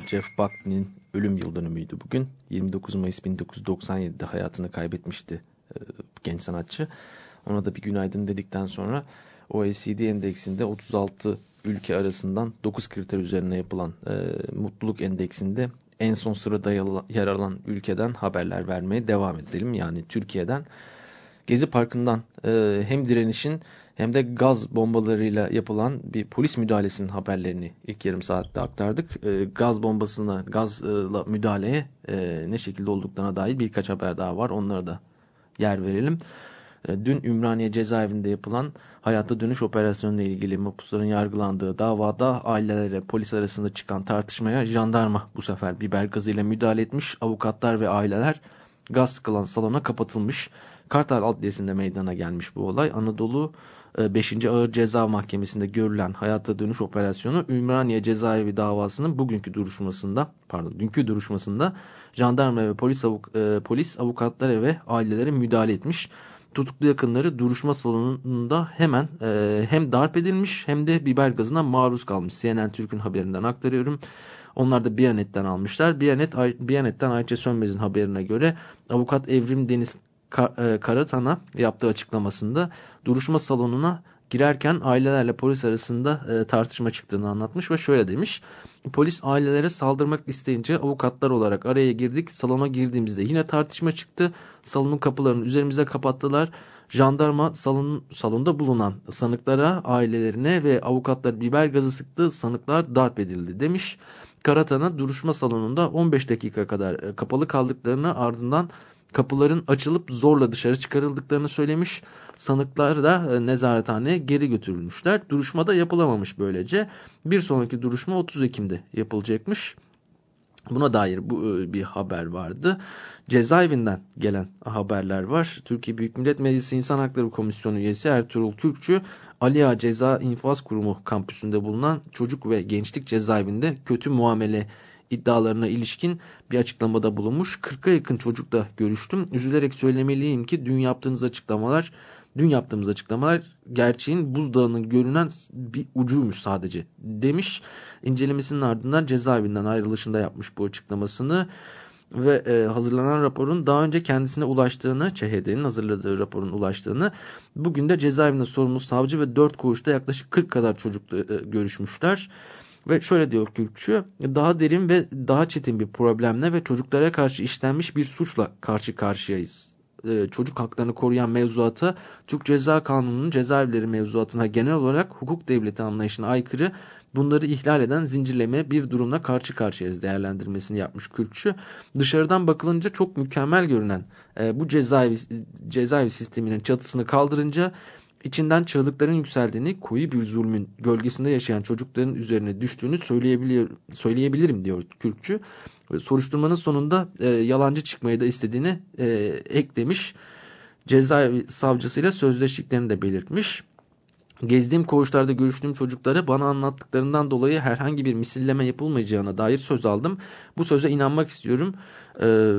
Jeff Buckley'nin ölüm yıl dönümüydü bugün. 29 Mayıs 1997'de hayatını kaybetmişti e, genç sanatçı. Ona da bir günaydın dedikten sonra OECD endeksinde 36 ülke arasından 9 kriter üzerine yapılan e, mutluluk endeksinde en son sırada yer alan ülkeden haberler vermeye devam edelim. Yani Türkiye'den Gezi Parkı'ndan e, hem direnişin hem de gaz bombalarıyla yapılan bir polis müdahalesinin haberlerini ilk yarım saatte aktardık. E, gaz bombasına, gazla müdahaleye e, ne şekilde olduklarına dair birkaç haber daha var. Onlara da yer verelim. E, dün Ümraniye cezaevinde yapılan hayata dönüş operasyonuyla ilgili mapusların yargılandığı davada ailelere polis arasında çıkan tartışmaya jandarma bu sefer biber gazıyla müdahale etmiş. Avukatlar ve aileler gaz sıkılan salona kapatılmış. Kartal Adliyesi'nde meydana gelmiş bu olay. Anadolu 5. Ağır Ceza Mahkemesi'nde görülen hayata dönüş operasyonu Ümraniye cezaevi davasının bugünkü duruşmasında, pardon dünkü duruşmasında jandarma ve polis, avuk, e, polis avukatlara ve ailelere müdahale etmiş. Tutuklu yakınları duruşma salonunda hemen e, hem darp edilmiş hem de biber gazına maruz kalmış. CNN Türk'ün haberinden aktarıyorum. Onlar da Biyanet'ten almışlar. Biyanet, Biyanet'ten Ayça Sönmez'in haberine göre avukat Evrim Deniz Karatan'a yaptığı açıklamasında duruşma salonuna girerken ailelerle polis arasında e, tartışma çıktığını anlatmış ve şöyle demiş. Polis ailelere saldırmak isteyince avukatlar olarak araya girdik. Salona girdiğimizde yine tartışma çıktı. Salonun kapılarını üzerimize kapattılar. Jandarma salon, salonda bulunan sanıklara, ailelerine ve avukatlar biber gazı sıktı. Sanıklar darp edildi demiş. Karatan'a duruşma salonunda 15 dakika kadar kapalı kaldıklarını ardından kapıların açılıp zorla dışarı çıkarıldıklarını söylemiş. Sanıklar da nezarethaneye geri götürülmüşler. Duruşma da yapılamamış böylece. Bir sonraki duruşma 30 Ekim'de yapılacakmış. Buna dair bu bir haber vardı. Cezaevinden gelen haberler var. Türkiye Büyük Millet Meclisi İnsan Hakları Komisyonu üyesi Ertuğrul Türkçü, Aliya Ceza İnfaz Kurumu kampüsünde bulunan çocuk ve gençlik cezaevinde kötü muamele iddialarına ilişkin bir açıklamada bulunmuş. 40'a yakın çocukla görüştüm. Üzülerek söylemeliyim ki dün yaptığınız açıklamalar, dün yaptığımız açıklamalar gerçeğin buzdağının görünen bir ucuymuş sadece demiş. İncelemesinin ardından cezaevinden ayrılışında yapmış bu açıklamasını ve e, hazırlanan raporun daha önce kendisine ulaştığını, ÇHD'nin hazırladığı raporun ulaştığını, bugün de cezaevinde sorumlu savcı ve 4 koğuşta yaklaşık 40 kadar çocukla e, görüşmüşler. Ve şöyle diyor Kürkçü, daha derin ve daha çetin bir problemle ve çocuklara karşı işlenmiş bir suçla karşı karşıyayız. Ee, çocuk haklarını koruyan mevzuata, Türk Ceza Kanunu'nun cezaevleri mevzuatına genel olarak hukuk devleti anlayışına aykırı, bunları ihlal eden zincirleme bir durumla karşı karşıyayız değerlendirmesini yapmış Kürkçü. Dışarıdan bakılınca çok mükemmel görünen e, bu cezaevi, cezaevi sisteminin çatısını kaldırınca içinden çığlıkların yükseldiğini, koyu bir zulmün gölgesinde yaşayan çocukların üzerine düştüğünü söyleyebilir, söyleyebilirim diyor Kürkçü. Soruşturmanın sonunda e, yalancı çıkmayı da istediğini e, eklemiş. Cezaevi savcısıyla sözleştiklerini de belirtmiş. Gezdiğim koğuşlarda görüştüğüm çocuklara bana anlattıklarından dolayı herhangi bir misilleme yapılmayacağına dair söz aldım. Bu söze inanmak istiyorum ee,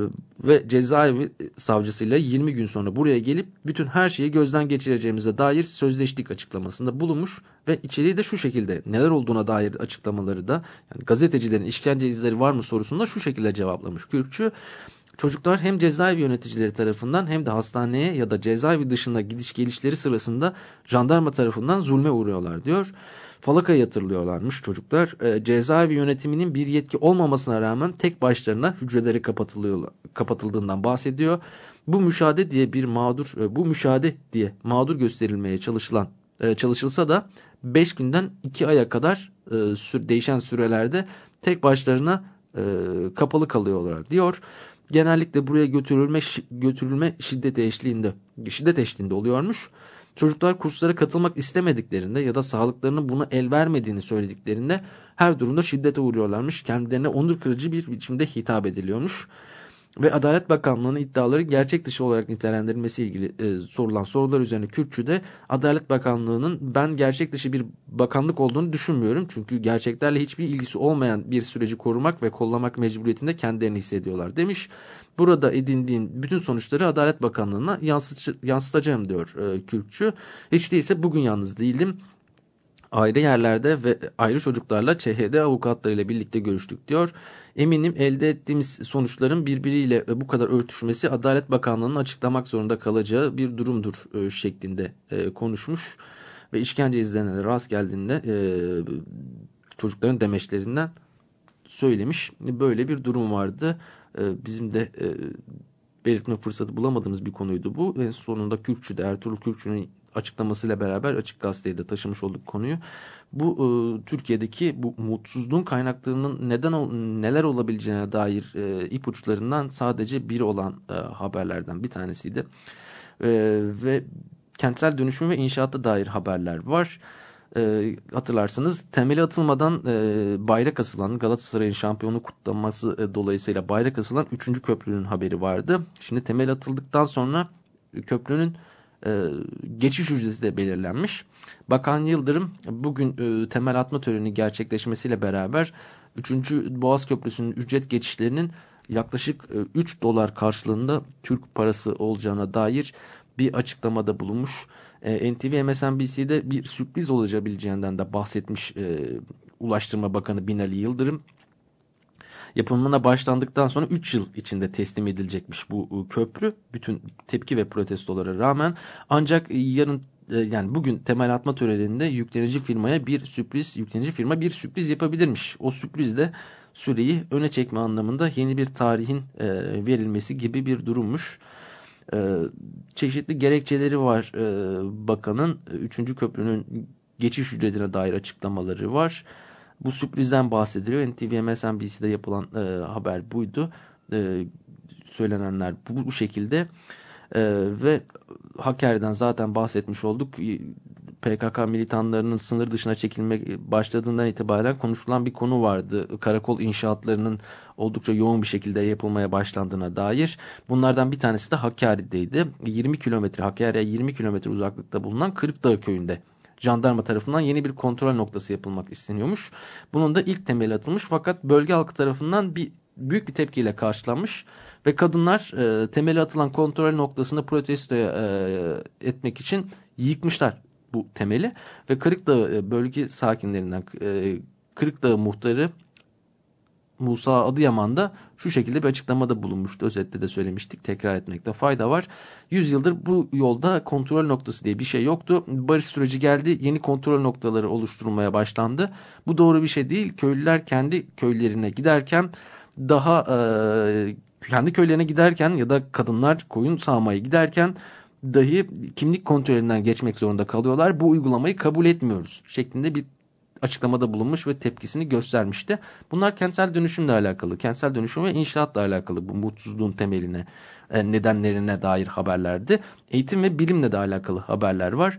ve cezaevi savcısıyla 20 gün sonra buraya gelip bütün her şeyi gözden geçireceğimize dair sözleştik açıklamasında bulunmuş ve içeriği de şu şekilde neler olduğuna dair açıklamaları da yani gazetecilerin işkence izleri var mı sorusunda şu şekilde cevaplamış Kürkçü. Çocuklar hem cezaevi yöneticileri tarafından hem de hastaneye ya da cezaevi dışında gidiş gelişleri sırasında jandarma tarafından zulme uğruyorlar diyor. Falaka'ya yatırılıyorlarmış çocuklar. E, cezaevi yönetiminin bir yetki olmamasına rağmen tek başlarına hücreleri kapatıldığından bahsediyor. Bu müşahede diye bir mağdur, e, bu müşahede diye mağdur gösterilmeye çalışılan e, çalışılsa da 5 günden 2 aya kadar e, sür, değişen sürelerde tek başlarına e, kapalı kalıyorlar diyor genellikle buraya götürülme götürülme şiddet eşliğinde şiddet eşliğinde oluyormuş. Çocuklar kurslara katılmak istemediklerinde ya da sağlıklarının buna el vermediğini söylediklerinde her durumda şiddete uğruyorlarmış. Kendilerine onur kırıcı bir biçimde hitap ediliyormuş ve Adalet Bakanlığı'nın iddiaları gerçek dışı olarak nitelendirilmesi ilgili e, sorulan sorular üzerine Kürtçü'de Adalet Bakanlığı'nın ben gerçek dışı bir bakanlık olduğunu düşünmüyorum. Çünkü gerçeklerle hiçbir ilgisi olmayan bir süreci korumak ve kollamak mecburiyetinde kendilerini hissediyorlar demiş. Burada edindiğim bütün sonuçları Adalet Bakanlığı'na yansıtacağım diyor e, Kürtçü. Hiç değilse bugün yalnız değildim ayrı yerlerde ve ayrı çocuklarla ÇHD avukatlarıyla birlikte görüştük diyor. Eminim elde ettiğimiz sonuçların birbiriyle bu kadar örtüşmesi Adalet Bakanlığı'nın açıklamak zorunda kalacağı bir durumdur e, şeklinde e, konuşmuş. Ve işkence izlenene rast geldiğinde e, çocukların demeçlerinden söylemiş. Böyle bir durum vardı. Bizim de belirtme fırsatı bulamadığımız bir konuydu bu. En sonunda Kürkçü'de Ertuğrul Kürkçü'nün açıklamasıyla beraber Açık Gazete'ye de taşımış olduk konuyu. Bu e, Türkiye'deki bu mutsuzluğun kaynaklarının neden neler olabileceğine dair e, ipuçlarından sadece biri olan e, haberlerden bir tanesiydi. E, ve kentsel dönüşüm ve inşaata dair haberler var. E, hatırlarsınız temeli atılmadan e, bayrak asılan Galatasaray'ın şampiyonu kutlaması e, dolayısıyla bayrak asılan 3. köprünün haberi vardı. Şimdi temel atıldıktan sonra köprünün e, geçiş ücreti de belirlenmiş. Bakan Yıldırım bugün e, temel atma töreni gerçekleşmesiyle beraber 3. Boğaz Köprüsü'nün ücret geçişlerinin yaklaşık e, 3 dolar karşılığında Türk parası olacağına dair bir açıklamada bulunmuş. E, NTV MSNBC'de bir sürpriz olabileceğinden de bahsetmiş e, Ulaştırma Bakanı Binali Yıldırım yapımına başlandıktan sonra 3 yıl içinde teslim edilecekmiş bu e, köprü. Bütün tepki ve protestolara rağmen ancak yarın e, yani bugün temel atma töreninde yüklenici firmaya bir sürpriz, yüklenici firma bir sürpriz yapabilirmiş. O sürpriz de süreyi öne çekme anlamında yeni bir tarihin e, verilmesi gibi bir durummuş. çeşitli gerekçeleri var bakanın. Üçüncü köprünün geçiş ücretine dair açıklamaları var. Bu sürprizden bahsediliyor. NTV MSNBC'de yapılan e, haber buydu. E, söylenenler bu, bu şekilde. E, ve Hakkari'den zaten bahsetmiş olduk. PKK militanlarının sınır dışına çekilme başladığından itibaren konuşulan bir konu vardı. Karakol inşaatlarının oldukça yoğun bir şekilde yapılmaya başlandığına dair. Bunlardan bir tanesi de Hakkari'deydi. 20 kilometre Hakkari'ye 20 kilometre uzaklıkta bulunan Kırıkdağ köyünde jandarma tarafından yeni bir kontrol noktası yapılmak isteniyormuş. Bunun da ilk temeli atılmış fakat bölge halkı tarafından bir büyük bir tepkiyle karşılanmış ve kadınlar e, temeli atılan kontrol noktasında protesto e, etmek için yıkmışlar bu temeli ve Kırıkdağ e, bölge sakinlerinden e, Kırıkdağ muhtarı Musa Adıyaman da şu şekilde bir açıklamada bulunmuştu. Özette de söylemiştik. Tekrar etmekte fayda var. 100 yıldır bu yolda kontrol noktası diye bir şey yoktu. Barış süreci geldi. Yeni kontrol noktaları oluşturulmaya başlandı. Bu doğru bir şey değil. Köylüler kendi köylerine giderken daha e, kendi köylerine giderken ya da kadınlar koyun sağmaya giderken dahi kimlik kontrolünden geçmek zorunda kalıyorlar. Bu uygulamayı kabul etmiyoruz şeklinde bir açıklamada bulunmuş ve tepkisini göstermişti. Bunlar kentsel dönüşümle alakalı, kentsel dönüşüm ve inşaatla alakalı bu mutsuzluğun temeline, e, nedenlerine dair haberlerdi. Eğitim ve bilimle de alakalı haberler var.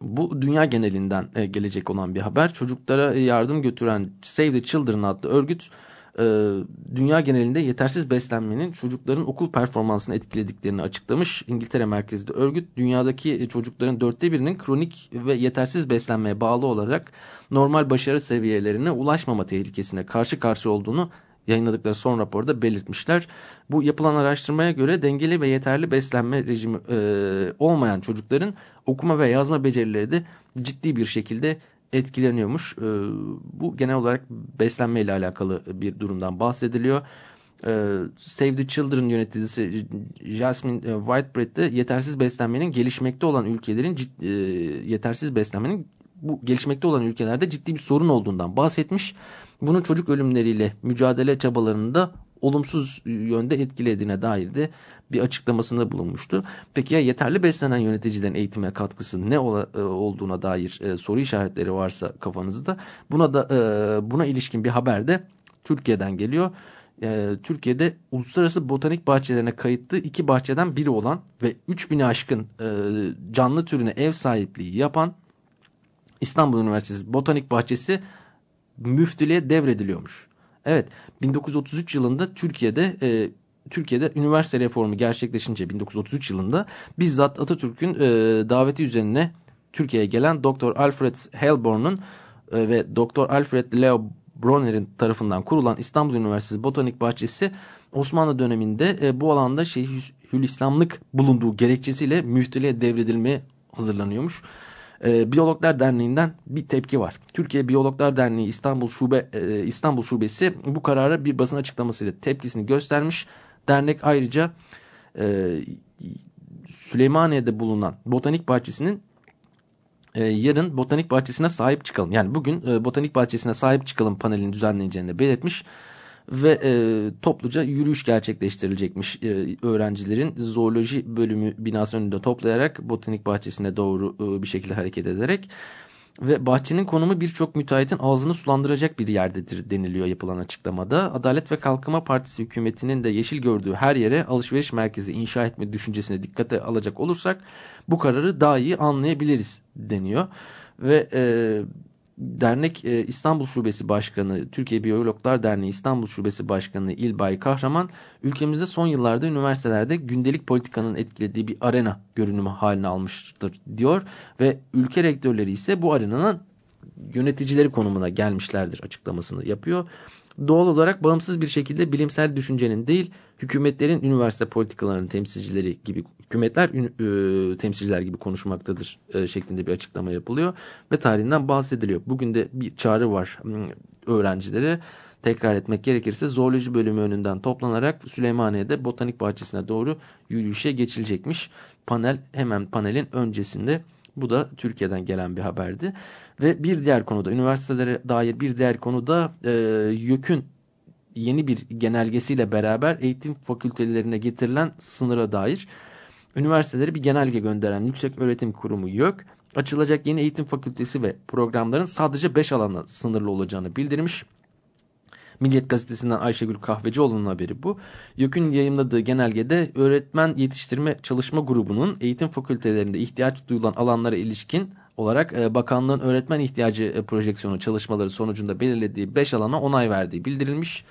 Bu dünya genelinden e, gelecek olan bir haber. Çocuklara yardım götüren Save the Children adlı örgüt e, dünya genelinde yetersiz beslenmenin çocukların okul performansını etkilediklerini açıklamış. İngiltere merkezli örgüt dünyadaki çocukların dörtte birinin kronik ve yetersiz beslenmeye bağlı olarak normal başarı seviyelerine ulaşmama tehlikesine karşı karşı olduğunu yayınladıkları son raporda belirtmişler. Bu yapılan araştırmaya göre dengeli ve yeterli beslenme rejimi e, olmayan çocukların okuma ve yazma becerileri de ciddi bir şekilde etkileniyormuş. E, bu genel olarak beslenme ile alakalı bir durumdan bahsediliyor. E, Save the Children yöneticisi Jasmine Whitebread de yetersiz beslenmenin gelişmekte olan ülkelerin e, yetersiz beslenmenin bu gelişmekte olan ülkelerde ciddi bir sorun olduğundan bahsetmiş. Bunun çocuk ölümleriyle mücadele çabalarında olumsuz yönde etkilediğine dair de bir açıklamasında bulunmuştu. Peki ya yeterli beslenen yöneticilerin eğitime katkısı ne olduğuna dair soru işaretleri varsa kafanızda buna da buna ilişkin bir haber de Türkiye'den geliyor. Türkiye'de uluslararası botanik bahçelerine kayıtlı iki bahçeden biri olan ve 3000'i aşkın canlı türüne ev sahipliği yapan İstanbul Üniversitesi Botanik Bahçesi müftülüğe devrediliyormuş. Evet 1933 yılında Türkiye'de e, Türkiye'de üniversite reformu gerçekleşince 1933 yılında bizzat Atatürk'ün e, daveti üzerine Türkiye'ye gelen Dr. Alfred Helborn'un e, ve Dr. Alfred Leo Bronner'in tarafından kurulan İstanbul Üniversitesi Botanik Bahçesi Osmanlı döneminde e, bu alanda Şeyh Hülislamlık bulunduğu gerekçesiyle müftülüğe devredilmeye hazırlanıyormuş e, Biyologlar Derneği'nden bir tepki var. Türkiye Biyologlar Derneği İstanbul Şube e, İstanbul Şubesi bu karara bir basın açıklamasıyla tepkisini göstermiş. Dernek ayrıca e, Süleymaniye'de bulunan botanik bahçesinin e, yarın botanik bahçesine sahip çıkalım. Yani bugün e, botanik bahçesine sahip çıkalım panelini düzenleneceğini belirtmiş ve e, topluca yürüyüş gerçekleştirilecekmiş e, öğrencilerin zooloji bölümü binası önünde toplayarak botanik bahçesine doğru e, bir şekilde hareket ederek ve bahçenin konumu birçok müteahhitin ağzını sulandıracak bir yerdedir deniliyor yapılan açıklamada. Adalet ve Kalkınma Partisi hükümetinin de yeşil gördüğü her yere alışveriş merkezi inşa etme düşüncesine dikkate alacak olursak bu kararı daha iyi anlayabiliriz deniyor. Ve e, dernek e, İstanbul Şubesi Başkanı, Türkiye Biyologlar Derneği İstanbul Şubesi Başkanı İlbay Kahraman, ülkemizde son yıllarda üniversitelerde gündelik politikanın etkilediği bir arena görünümü haline almıştır diyor ve ülke rektörleri ise bu arenanın yöneticileri konumuna gelmişlerdir açıklamasını yapıyor. Doğal olarak bağımsız bir şekilde bilimsel düşüncenin değil, hükümetlerin üniversite politikalarının temsilcileri gibi hükümetler e, temsilciler gibi konuşmaktadır e, şeklinde bir açıklama yapılıyor ve tarihinden bahsediliyor. Bugün de bir çağrı var öğrencilere. Tekrar etmek gerekirse zooloji bölümü önünden toplanarak Süleymaniye'de botanik bahçesine doğru yürüyüşe geçilecekmiş. Panel hemen panelin öncesinde bu da Türkiye'den gelen bir haberdi. Ve bir diğer konuda üniversitelere dair bir diğer konuda e, YÖK'ün yeni bir genelgesiyle beraber eğitim fakültelerine getirilen sınıra dair üniversiteleri bir genelge gönderen Yüksek Öğretim Kurumu YÖK açılacak yeni eğitim fakültesi ve programların sadece 5 alana sınırlı olacağını bildirmiş. Milliyet Gazetesi'nden Ayşegül Kahvecioğlu'nun haberi bu. YÖK'ün yayınladığı genelgede öğretmen yetiştirme çalışma grubunun eğitim fakültelerinde ihtiyaç duyulan alanlara ilişkin olarak e, bakanlığın öğretmen ihtiyacı e, projeksiyonu çalışmaları sonucunda belirlediği 5 alana onay verdiği bildirilmiş.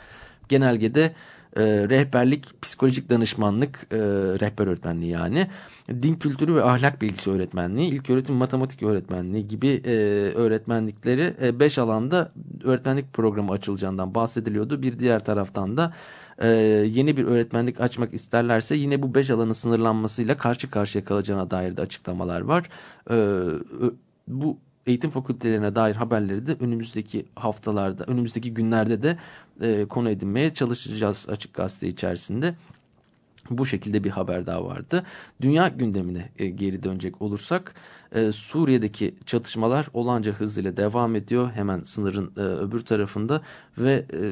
Genelgede e, rehberlik, psikolojik danışmanlık, e, rehber öğretmenliği yani, din kültürü ve ahlak bilgisi öğretmenliği, ilk öğretim matematik öğretmenliği gibi e, öğretmenlikleri 5 e, alanda öğretmenlik programı açılacağından bahsediliyordu. Bir diğer taraftan da e, yeni bir öğretmenlik açmak isterlerse yine bu 5 alanın sınırlanmasıyla karşı karşıya kalacağına dair de açıklamalar var. E, bu eğitim fakültelerine dair haberleri de önümüzdeki haftalarda, önümüzdeki günlerde de e, konu edinmeye çalışacağız açık gazete içerisinde. Bu şekilde bir haber daha vardı. Dünya gündemine e, geri dönecek olursak e, Suriye'deki çatışmalar olanca hızıyla devam ediyor. Hemen sınırın e, öbür tarafında ve e,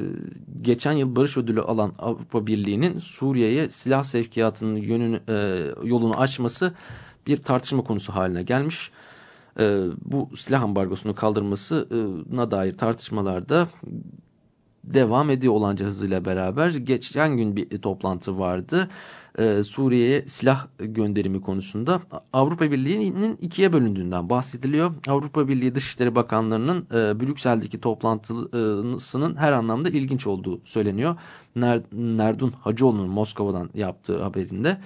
geçen yıl barış ödülü alan Avrupa Birliği'nin Suriye'ye silah sevkiyatının yönünü, e, yolunu açması bir tartışma konusu haline gelmiş. E, bu silah ambargosunu kaldırmasına dair tartışmalarda devam ediyor olanca hızıyla beraber. Geçen gün bir toplantı vardı. Ee, Suriye'ye silah gönderimi konusunda Avrupa Birliği'nin ikiye bölündüğünden bahsediliyor. Avrupa Birliği Dışişleri Bakanlarının e, Brüksel'deki toplantısının her anlamda ilginç olduğu söyleniyor. Ner, Nerdun Hacıoğlu'nun Moskova'dan yaptığı haberinde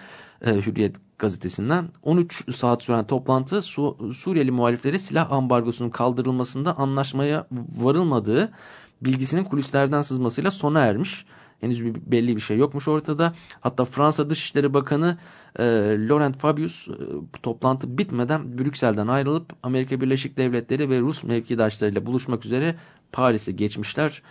e, Hürriyet gazetesinden 13 saat süren toplantı Su Suriyeli muhalifleri silah ambargosunun kaldırılmasında anlaşmaya varılmadığı bilgisinin kulislerden sızmasıyla sona ermiş. Henüz bir, belli bir şey yokmuş ortada. Hatta Fransa Dışişleri Bakanı e, Laurent Fabius e, toplantı bitmeden Brüksel'den ayrılıp Amerika Birleşik Devletleri ve Rus mevkidaşlarıyla buluşmak üzere Paris'e geçmişler.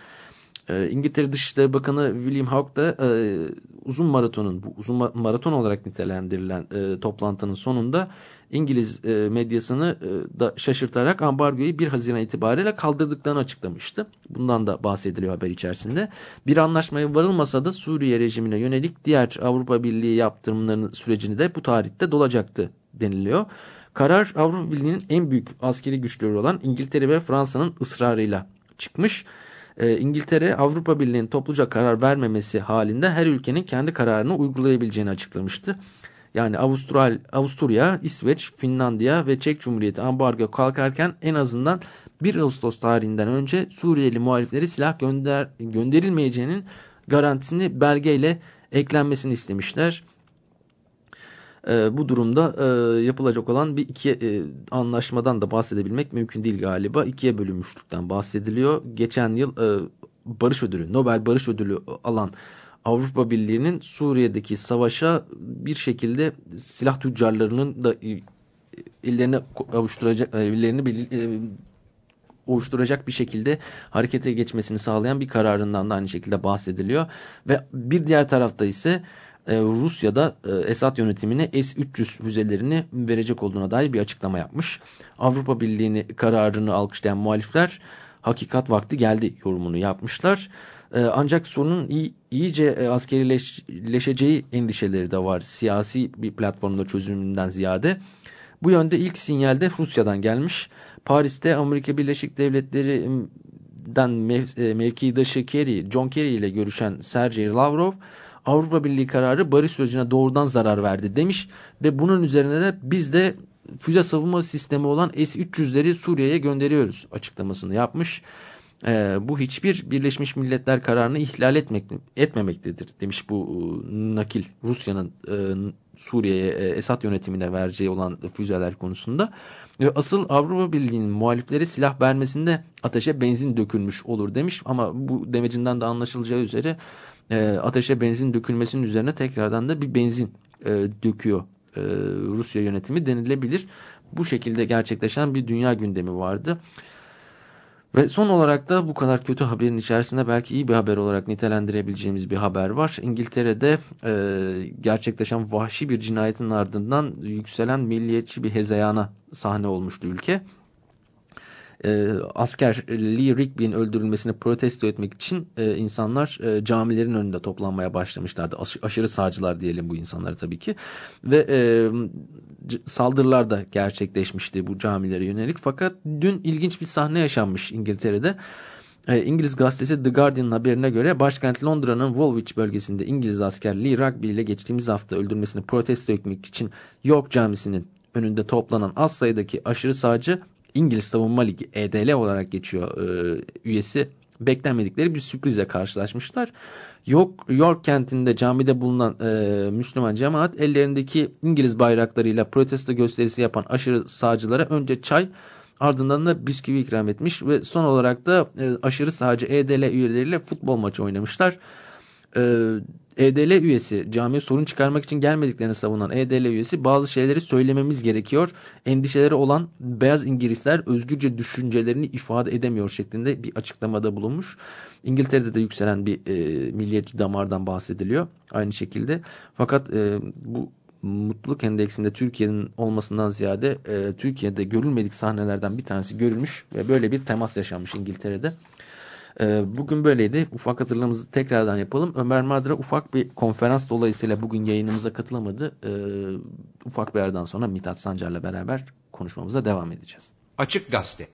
E, İngiltere Dışişleri Bakanı William Hawke da e, uzun maratonun, bu uzun maraton olarak nitelendirilen e, toplantının sonunda İngiliz e, medyasını da şaşırtarak ambargoyu 1 Haziran itibariyle kaldırdıklarını açıklamıştı. Bundan da bahsediliyor haber içerisinde. Bir anlaşmaya varılmasa da Suriye rejimine yönelik diğer Avrupa Birliği yaptırımlarının sürecini de bu tarihte dolacaktı deniliyor. Karar Avrupa Birliği'nin en büyük askeri güçleri olan İngiltere ve Fransa'nın ısrarıyla çıkmış. Ee, İngiltere Avrupa Birliği'nin topluca karar vermemesi halinde her ülkenin kendi kararını uygulayabileceğini açıklamıştı. Yani Avustral, Avusturya, İsveç, Finlandiya ve Çek Cumhuriyeti ambargo kalkarken en azından 1 Ağustos tarihinden önce Suriyeli muhalifleri silah gönder, gönderilmeyeceğinin garantisini belgeyle eklenmesini istemişler. E, bu durumda e, yapılacak olan bir iki e, anlaşmadan da bahsedebilmek mümkün değil galiba. İkiye bölünmüşlükten bahsediliyor. Geçen yıl e, Barış Ödülü, Nobel Barış Ödülü alan Avrupa Birliği'nin Suriye'deki savaşa bir şekilde silah tüccarlarının da ellerini avuşturacak ellerini e, oluşturacak bir şekilde harekete geçmesini sağlayan bir kararından da aynı şekilde bahsediliyor. Ve bir diğer tarafta ise e, Rusya'da e, Esad yönetimine S-300 füzelerini verecek olduğuna dair bir açıklama yapmış. Avrupa Birliği'ni kararını alkışlayan muhalifler hakikat vakti geldi yorumunu yapmışlar. Ee, ancak sorunun iyi, iyice e, askerileşeceği endişeleri de var. Siyasi bir platformda çözümünden ziyade. Bu yönde ilk sinyalde Rusya'dan gelmiş. Paris'te Amerika Birleşik Devletleri'den mev, e, mevkidaşı Kerry, John Kerry ile görüşen Sergey Lavrov Avrupa Birliği kararı barış sürecine doğrudan zarar verdi demiş ve bunun üzerine de biz de füze savunma sistemi olan S-300'leri Suriye'ye gönderiyoruz açıklamasını yapmış e, bu hiçbir Birleşmiş Milletler kararını ihlal etmek, etmemektedir demiş bu e, nakil Rusya'nın e, Suriye'ye e, Esad yönetimine vereceği olan füzeler konusunda. Ve asıl Avrupa Birliği'nin muhalifleri silah vermesinde ateşe benzin dökülmüş olur demiş ama bu demecinden de anlaşılacağı üzere e, ateşe benzin dökülmesinin üzerine tekrardan da bir benzin e, döküyor e, Rusya yönetimi denilebilir. Bu şekilde gerçekleşen bir dünya gündemi vardı. Ve son olarak da bu kadar kötü haberin içerisinde belki iyi bir haber olarak nitelendirebileceğimiz bir haber var. İngiltere'de e, gerçekleşen vahşi bir cinayetin ardından yükselen milliyetçi bir hezeyana sahne olmuştu ülke e, asker Lee Rigby'nin öldürülmesini protesto etmek için e, insanlar e, camilerin önünde toplanmaya başlamışlardı. Aş, aşırı sağcılar diyelim bu insanlara tabii ki. Ve e, saldırılar da gerçekleşmişti bu camilere yönelik. Fakat dün ilginç bir sahne yaşanmış İngiltere'de. E, İngiliz gazetesi The Guardian'ın haberine göre başkent Londra'nın Woolwich bölgesinde İngiliz asker Lee Rugby ile geçtiğimiz hafta öldürmesini protesto etmek için York Camisi'nin önünde toplanan az sayıdaki aşırı sağcı İngiliz Savunma Ligi EDL olarak geçiyor e, üyesi beklenmedikleri bir sürprizle karşılaşmışlar. York, York kentinde camide bulunan e, Müslüman cemaat ellerindeki İngiliz bayraklarıyla protesto gösterisi yapan aşırı sağcılara önce çay ardından da bisküvi ikram etmiş ve son olarak da e, aşırı sağcı EDL üyeleriyle futbol maçı oynamışlar. E, EDL üyesi camiye sorun çıkarmak için gelmediklerini savunan EDL üyesi bazı şeyleri söylememiz gerekiyor. Endişeleri olan beyaz İngilizler özgürce düşüncelerini ifade edemiyor şeklinde bir açıklamada bulunmuş. İngiltere'de de yükselen bir e, milliyetçi damardan bahsediliyor aynı şekilde. Fakat e, bu mutluluk endeksinde Türkiye'nin olmasından ziyade e, Türkiye'de görülmedik sahnelerden bir tanesi görülmüş ve böyle bir temas yaşanmış İngiltere'de. Ee, bugün böyleydi. Ufak hatırlamamızı tekrardan yapalım. Ömer Madra ufak bir konferans dolayısıyla bugün yayınımıza katılamadı. Ee, ufak bir aradan sonra Mithat Sancar'la beraber konuşmamıza devam edeceğiz. Açık Gazete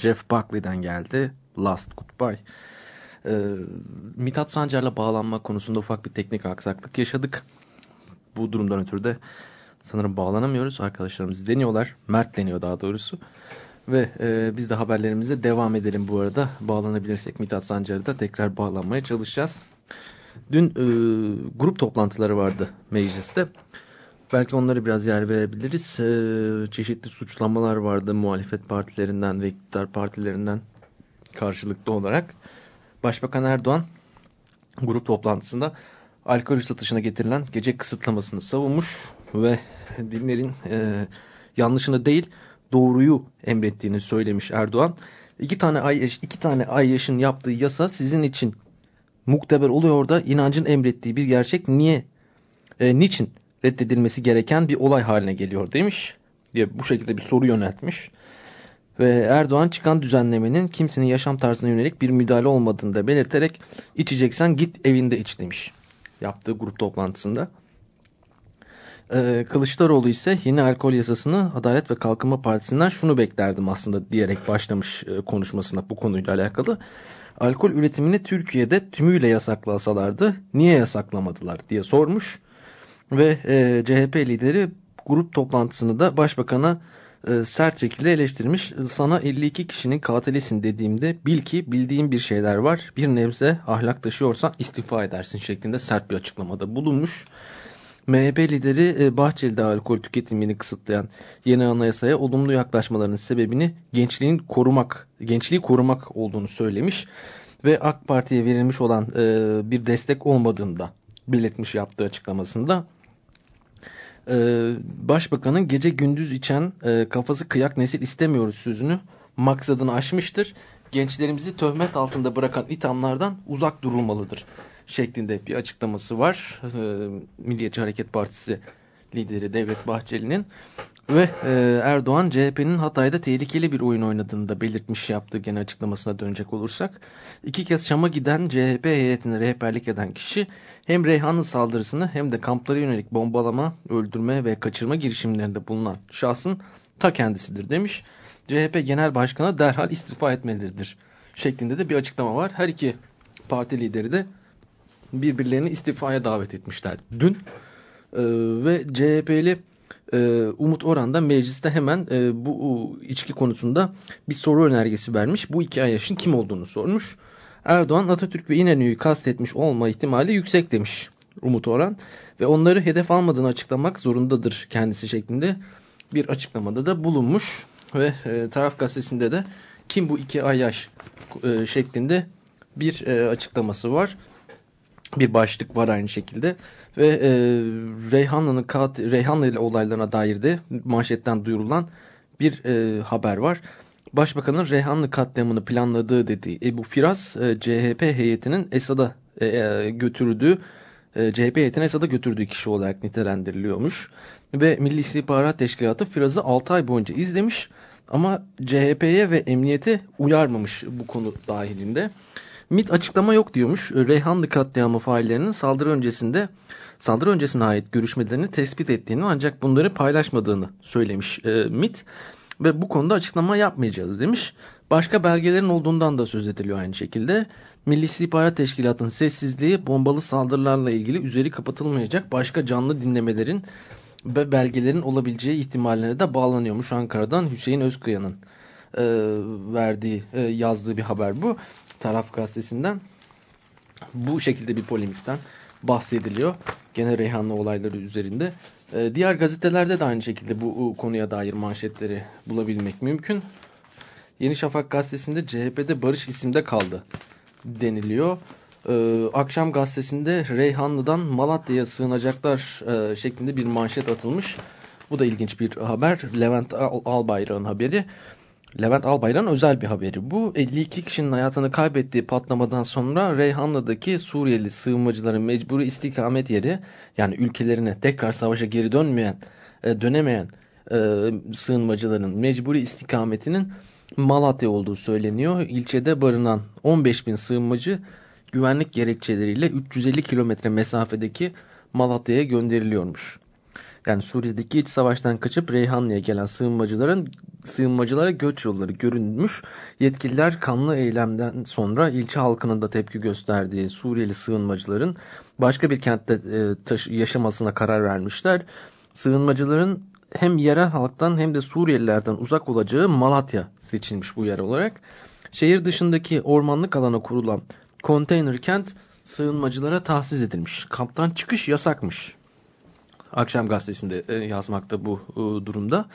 Jeff Buckley'den geldi. Last Goodbye. Ee, Mithat Sancar'la bağlanma konusunda ufak bir teknik aksaklık yaşadık. Bu durumdan ötürü de sanırım bağlanamıyoruz. Arkadaşlarımız deniyorlar. Mert deniyor daha doğrusu. Ve e, biz de haberlerimize devam edelim bu arada. Bağlanabilirsek Mithat Sancar'ı da tekrar bağlanmaya çalışacağız. Dün e, grup toplantıları vardı mecliste. Evet Belki onlara biraz yer verebiliriz. Ee, çeşitli suçlamalar vardı muhalefet partilerinden ve iktidar partilerinden karşılıklı olarak. Başbakan Erdoğan grup toplantısında alkol satışına getirilen gece kısıtlamasını savunmuş ve dinlerin e, yanlışını değil doğruyu emrettiğini söylemiş Erdoğan. İki tane ay iki tane ay yaşın yaptığı yasa sizin için mukteber oluyor da inancın emrettiği bir gerçek niye e, niçin reddedilmesi gereken bir olay haline geliyor demiş diye bu şekilde bir soru yöneltmiş. Ve Erdoğan çıkan düzenlemenin kimsenin yaşam tarzına yönelik bir müdahale olmadığını da belirterek içeceksen git evinde iç demiş. Yaptığı grup toplantısında. Ee, Kılıçdaroğlu ise yeni alkol yasasını Adalet ve Kalkınma Partisi'nden şunu beklerdim aslında diyerek başlamış e, konuşmasına bu konuyla alakalı. Alkol üretimini Türkiye'de tümüyle yasaklasalardı niye yasaklamadılar diye sormuş. Ve e, CHP lideri grup toplantısını da başbakana e, sert şekilde eleştirmiş. Sana 52 kişinin katilisin dediğimde bil ki bildiğin bir şeyler var. Bir nebze ahlak taşıyorsan istifa edersin şeklinde sert bir açıklamada bulunmuş. MHP lideri e, Bahçeli de alkol tüketimini kısıtlayan yeni anayasaya olumlu yaklaşmalarının sebebini gençliğin korumak, gençliği korumak olduğunu söylemiş ve AK Parti'ye verilmiş olan e, bir destek olmadığını da belirtmiş yaptığı açıklamasında. Ee, Başbakanın gece gündüz içen e, kafası kıyak nesil istemiyoruz sözünü maksadını aşmıştır. Gençlerimizi töhmet altında bırakan ithamlardan uzak durulmalıdır şeklinde bir açıklaması var. Ee, Milliyetçi Hareket Partisi lideri Devlet Bahçeli'nin ve e, Erdoğan CHP'nin Hatay'da tehlikeli bir oyun oynadığını da belirtmiş yaptığı gene açıklamasına dönecek olursak. iki kez Şam'a giden CHP heyetine rehberlik eden kişi hem Reyhanlı saldırısını hem de kamplara yönelik bombalama, öldürme ve kaçırma girişimlerinde bulunan şahsın ta kendisidir demiş. CHP Genel Başkanı derhal istifa etmelidir şeklinde de bir açıklama var. Her iki parti lideri de birbirlerini istifaya davet etmişler dün. Ee, ve CHP'li e, Umut Orhan da mecliste hemen e, bu içki konusunda bir soru önergesi vermiş. Bu iki yaşın kim olduğunu sormuş. Erdoğan Atatürk ve İnönü'yü kastetmiş olma ihtimali yüksek demiş Umut Orhan. Ve onları hedef almadığını açıklamak zorundadır kendisi şeklinde bir açıklamada da bulunmuş. Ve e, taraf gazetesinde de kim bu iki ay yaş e, şeklinde bir açıklaması var. Bir başlık var aynı şekilde ve e, Reyhanlı'nın Reyhanlı ile olaylarına dair de manşetten duyurulan bir e, haber var. Başbakanın Reyhanlı katliamını planladığı dediği Ebu Firas e, CHP heyetinin Esad'a e, e, götürdüğü e, CHP heyetine Esad'a götürdüğü kişi olarak nitelendiriliyormuş. Ve Milli İstihbarat Teşkilatı Firaz'ı 6 ay boyunca izlemiş ama CHP'ye ve emniyete uyarmamış bu konu dahilinde. MIT açıklama yok diyormuş. Reyhanlı katliamı faillerinin saldırı öncesinde saldırı öncesine ait görüşmelerini tespit ettiğini ancak bunları paylaşmadığını söylemiş e, MIT ve bu konuda açıklama yapmayacağız demiş. Başka belgelerin olduğundan da söz ediliyor aynı şekilde. Milli İstihbarat Teşkilatı'nın sessizliği bombalı saldırılarla ilgili üzeri kapatılmayacak başka canlı dinlemelerin ve belgelerin olabileceği ihtimallerine de bağlanıyormuş Ankara'dan Hüseyin Özkıya'nın e, verdiği e, yazdığı bir haber bu taraf gazetesinden bu şekilde bir polemikten bahsediliyor. Gene Reyhanlı olayları üzerinde. Ee, diğer gazetelerde de aynı şekilde bu konuya dair manşetleri bulabilmek mümkün. Yeni Şafak gazetesinde CHP'de Barış isimde kaldı deniliyor. Ee, Akşam gazetesinde Reyhanlı'dan Malatya'ya sığınacaklar e, şeklinde bir manşet atılmış. Bu da ilginç bir haber. Levent Albayrak'ın haberi. Levent Albayrak'ın özel bir haberi bu. 52 kişinin hayatını kaybettiği patlamadan sonra Reyhanlı'daki Suriyeli sığınmacıların mecburi istikamet yeri yani ülkelerine tekrar savaşa geri dönmeyen, e, dönemeyen e, sığınmacıların mecburi istikametinin Malatya olduğu söyleniyor. İlçede barınan 15 bin sığınmacı güvenlik gerekçeleriyle 350 kilometre mesafedeki Malatya'ya gönderiliyormuş. Yani Suriye'deki iç savaştan kaçıp Reyhanlı'ya gelen sığınmacıların sığınmacılara göç yolları görünmüş. Yetkililer kanlı eylemden sonra ilçe halkının da tepki gösterdiği Suriyeli sığınmacıların başka bir kentte e, yaşamasına karar vermişler. Sığınmacıların hem yerel halktan hem de Suriyelilerden uzak olacağı Malatya seçilmiş bu yer olarak. Şehir dışındaki ormanlık alana kurulan konteyner kent sığınmacılara tahsis edilmiş. Kamptan çıkış yasakmış. Akşam gazetesinde e, yazmakta bu e, durumda.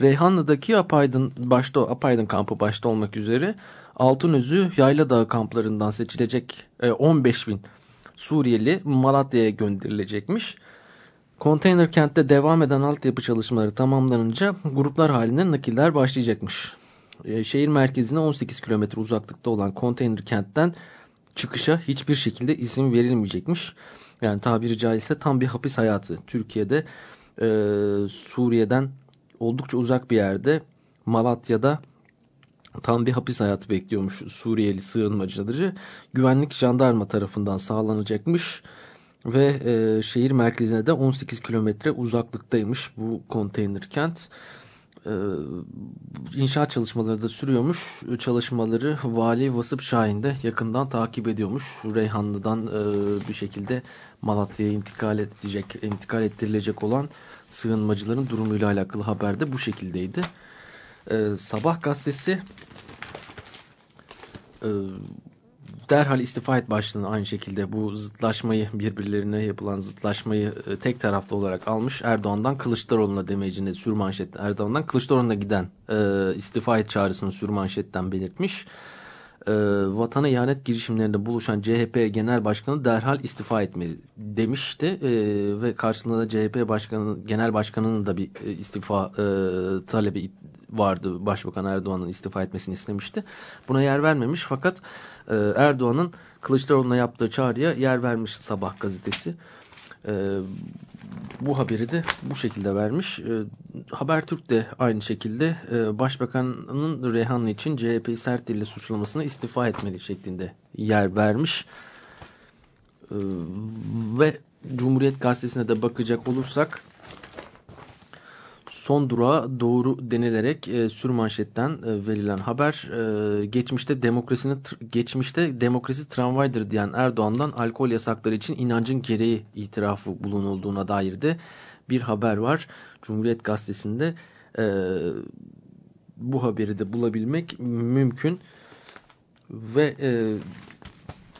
Reyhanlı'daki Apaydın başta Apaydın kampı başta olmak üzere Altınözü Yayla Dağı kamplarından seçilecek e, 15 bin Suriyeli Malatya'ya gönderilecekmiş. Konteyner kentte devam eden altyapı çalışmaları tamamlanınca gruplar halinde nakiller başlayacakmış. E, şehir merkezine 18 kilometre uzaklıkta olan konteyner kentten çıkışa hiçbir şekilde izin verilmeyecekmiş. Yani tabiri caizse tam bir hapis hayatı. Türkiye'de e, Suriye'den oldukça uzak bir yerde Malatya'da tam bir hapis hayatı bekliyormuş Suriyeli sığınmacıları. Güvenlik jandarma tarafından sağlanacakmış ve e, şehir merkezine de 18 kilometre uzaklıktaymış bu konteyner kent. E, inşaat çalışmaları da sürüyormuş. Çalışmaları Vali Vasıf Şahin de yakından takip ediyormuş. Reyhanlı'dan e, bir şekilde Malatya'ya intikal edecek, intikal ettirilecek olan sığınmacıların durumuyla alakalı haber de bu şekildeydi. E, Sabah gazetesi derhal istifa et başlığını aynı şekilde bu zıtlaşmayı birbirlerine yapılan zıtlaşmayı e, tek taraflı olarak almış. Erdoğan'dan Kılıçdaroğlu'na demecini sürmanşet Erdoğan'dan Kılıçdaroğlu'na giden e, istifa et çağrısını sürmanşetten belirtmiş. E, vatana ihanet girişimlerinde buluşan CHP Genel Başkanı derhal istifa etmeli demişti. E, ve karşılığında CHP Başkanı Genel Başkanı'nın da bir e, istifa e, talebi vardı. Başbakan Erdoğan'ın istifa etmesini istemişti. Buna yer vermemiş fakat e, Erdoğan'ın Kılıçdaroğlu'na yaptığı çağrıya yer vermiş Sabah gazetesi. E, bu haberi de bu şekilde vermiş. E, Habertürk de aynı şekilde e, Başbakan'ın Reyhanlı için CHP'yi sert dille suçlamasına istifa etmeli şeklinde yer vermiş. E, ve Cumhuriyet Gazetesi'ne de bakacak olursak son durağa doğru denilerek e, sürmanşetten e, verilen haber e, geçmişte demokrasinin geçmişte demokrasi tramvaydır diyen Erdoğan'dan alkol yasakları için inancın gereği itirafı bulunulduğuna dair de bir haber var. Cumhuriyet Gazetesi'nde e, bu haberi de bulabilmek mümkün ve e,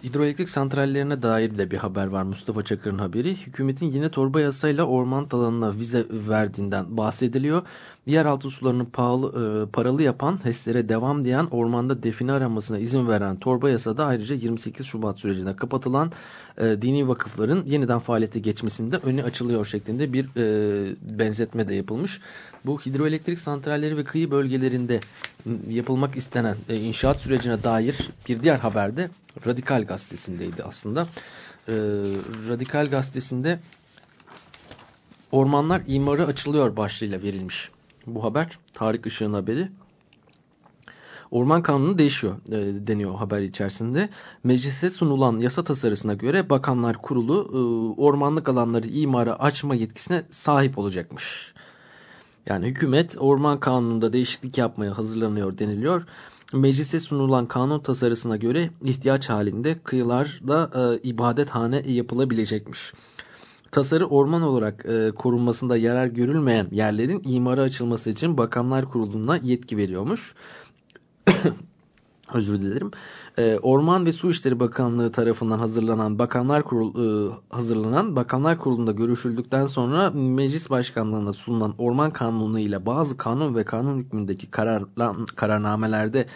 Hidroelektrik santrallerine dair de bir haber var Mustafa Çakır'ın haberi. Hükümetin yine torba yasayla orman alanına vize verdiğinden bahsediliyor. Yeraltı sularını pahalı, e, paralı yapan HES'lere devam diyen ormanda define aramasına izin veren torba yasada ayrıca 28 Şubat sürecinde kapatılan e, dini vakıfların yeniden faaliyete geçmesinde önü açılıyor şeklinde bir e, benzetme de yapılmış. Bu hidroelektrik santralleri ve kıyı bölgelerinde yapılmak istenen e, inşaat sürecine dair bir diğer haberde Radikal gazetesindeydi aslında. E, Radikal gazetesinde ormanlar imarı açılıyor başlığıyla verilmiş. Bu haber Tarık Işık'ın haberi. Orman Kanunu değişiyor e, deniyor haber içerisinde. Meclise sunulan yasa tasarısına göre Bakanlar Kurulu e, ormanlık alanları imara açma yetkisine sahip olacakmış. Yani hükümet orman kanununda değişiklik yapmaya hazırlanıyor deniliyor. Meclise sunulan kanun tasarısına göre ihtiyaç halinde kıyılarda e, ibadethane yapılabilecekmiş. Tasarı orman olarak e, korunmasında yarar görülmeyen yerlerin imara açılması için Bakanlar Kurulu'na yetki veriyormuş. özür dilerim. E, Orman ve Su İşleri Bakanlığı tarafından hazırlanan Bakanlar Kurulu e, hazırlanan Bakanlar Kurulu'nda görüşüldükten sonra Meclis Başkanlığı'na sunulan Orman Kanunu ile bazı kanun ve kanun hükmündeki karar, kararnamelerde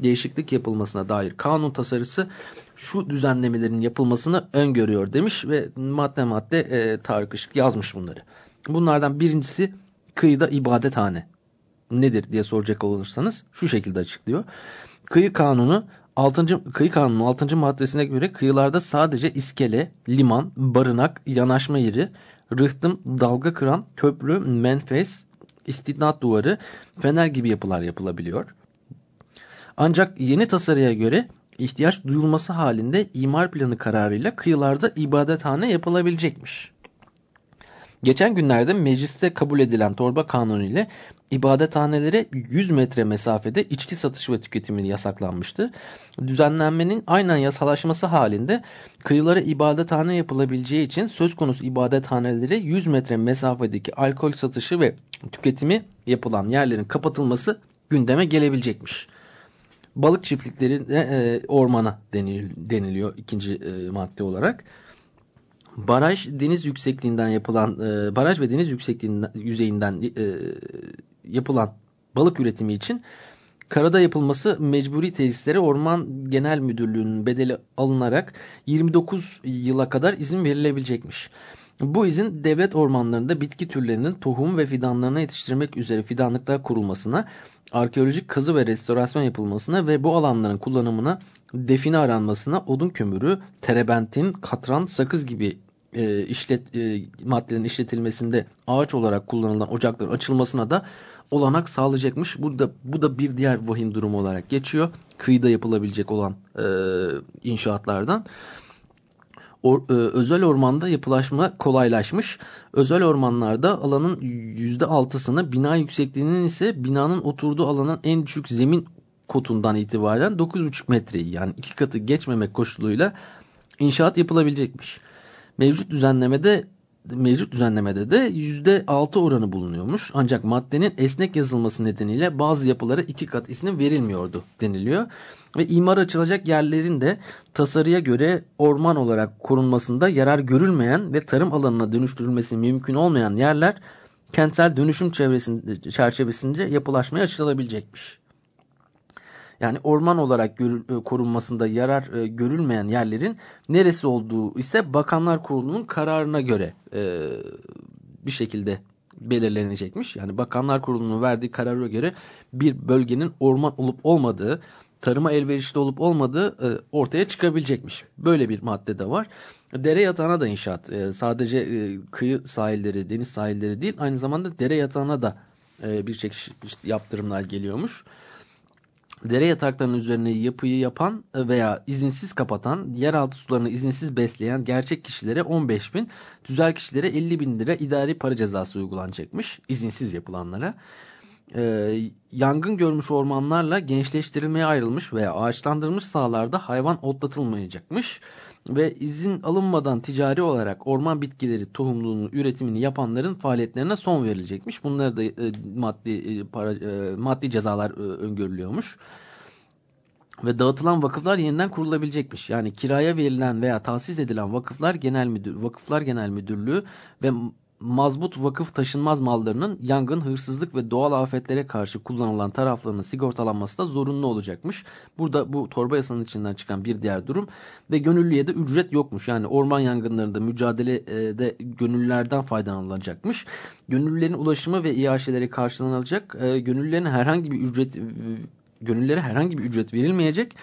değişiklik yapılmasına dair kanun tasarısı şu düzenlemelerin yapılmasını öngörüyor demiş ve madde madde e, Tarık Işık yazmış bunları. Bunlardan birincisi kıyıda ibadethane nedir diye soracak olursanız şu şekilde açıklıyor. Kıyı kanunu 6. Kıyı Kanunu 6. maddesine göre kıyılarda sadece iskele, liman, barınak, yanaşma yeri, rıhtım, dalga kıran, köprü, menfez, istidnat duvarı, fener gibi yapılar yapılabiliyor. Ancak yeni tasarıya göre ihtiyaç duyulması halinde imar planı kararıyla kıyılarda ibadethane yapılabilecekmiş. Geçen günlerde mecliste kabul edilen torba kanunu ile ibadethanelere 100 metre mesafede içki satışı ve tüketimini yasaklanmıştı. Düzenlenmenin aynen yasalaşması halinde kıyılara ibadethane yapılabileceği için söz konusu ibadethanelere 100 metre mesafedeki alkol satışı ve tüketimi yapılan yerlerin kapatılması gündeme gelebilecekmiş. Balık çiftlikleri de, e, ormana deniliyor, deniliyor ikinci e, madde olarak. baraj deniz yüksekliğinden yapılan e, baraj ve deniz yüksekliğinden yüzeyinden e, yapılan balık üretimi için karada yapılması mecburi tesislere Orman Genel Müdürlüğü'nün bedeli alınarak 29 yıla kadar izin verilebilecekmiş. Bu izin devlet ormanlarında bitki türlerinin tohum ve fidanlarına yetiştirmek üzere fidanlıklar kurulmasına, arkeolojik kazı ve restorasyon yapılmasına ve bu alanların kullanımına define aranmasına, odun kömürü, terebentin, katran, sakız gibi e, işlet, e, maddelerin işletilmesinde ağaç olarak kullanılan ocakların açılmasına da olanak sağlayacakmış. Burada bu da bir diğer vahim durumu olarak geçiyor. Kıyıda yapılabilecek olan e, inşaatlardan. Or, e, özel ormanda yapılaşma kolaylaşmış. Özel ormanlarda alanın %6'sını bina yüksekliğinin ise binanın oturduğu alanın en düşük zemin kotundan itibaren 9,5 metreyi yani iki katı geçmemek koşuluyla inşaat yapılabilecekmiş. Mevcut düzenlemede mevcut düzenlemede de %6 oranı bulunuyormuş. Ancak maddenin esnek yazılması nedeniyle bazı yapılara iki kat izni verilmiyordu deniliyor. Ve imar açılacak yerlerin de tasarıya göre orman olarak korunmasında yarar görülmeyen ve tarım alanına dönüştürülmesi mümkün olmayan yerler kentsel dönüşüm çevresinde, çerçevesinde yapılaşmaya açılabilecekmiş. Yani orman olarak e, korunmasında yarar e, görülmeyen yerlerin neresi olduğu ise Bakanlar Kurulu'nun kararına göre e, bir şekilde belirlenecekmiş. Yani Bakanlar Kurulu'nun verdiği karara göre bir bölgenin orman olup olmadığı, tarıma elverişli olup olmadığı e, ortaya çıkabilecekmiş. Böyle bir madde de var. Dere yatağına da inşaat. E, sadece e, kıyı sahilleri, deniz sahilleri değil aynı zamanda dere yatağına da bir çeşit yaptırımlar geliyormuş dere yataklarının üzerine yapıyı yapan veya izinsiz kapatan, yeraltı sularını izinsiz besleyen gerçek kişilere 15 bin, tüzel kişilere 50 bin lira idari para cezası uygulanacakmış. izinsiz yapılanlara. Ee, yangın görmüş ormanlarla gençleştirilmeye ayrılmış veya ağaçlandırılmış sahalarda hayvan otlatılmayacakmış ve izin alınmadan ticari olarak orman bitkileri tohumluğunu üretimini yapanların faaliyetlerine son verilecekmiş. Bunlara da e, maddi e, para e, maddi cezalar e, öngörülüyormuş. Ve dağıtılan vakıflar yeniden kurulabilecekmiş. Yani kiraya verilen veya tahsis edilen vakıflar genel müdür, vakıflar genel müdürlüğü ve mazbut vakıf taşınmaz mallarının yangın, hırsızlık ve doğal afetlere karşı kullanılan taraflarının sigortalanması da zorunlu olacakmış. Burada bu torba yasanın içinden çıkan bir diğer durum ve gönüllüye de ücret yokmuş. Yani orman yangınlarında mücadelede gönüllülerden faydalanılacakmış. Gönüllülerin ulaşımı ve iaşeleri karşılanılacak. E, gönüllülerin herhangi bir ücret gönüllülere herhangi bir ücret verilmeyecek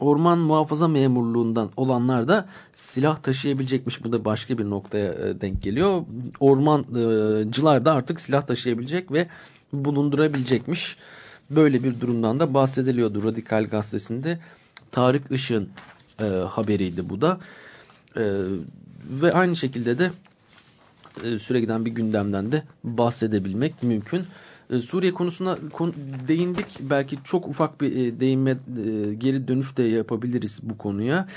orman muhafaza memurluğundan olanlar da silah taşıyabilecekmiş. Bu da başka bir noktaya e, denk geliyor. Ormancılar da artık silah taşıyabilecek ve bulundurabilecekmiş. Böyle bir durumdan da bahsediliyordu Radikal Gazetesi'nde. Tarık Işık'ın e, haberiydi bu da. E, ve aynı şekilde de e, süre giden bir gündemden de bahsedebilmek mümkün. E, Suriye konusuna değindik. Belki çok ufak bir e, değinme e, geri dönüş de yapabiliriz bu konuya.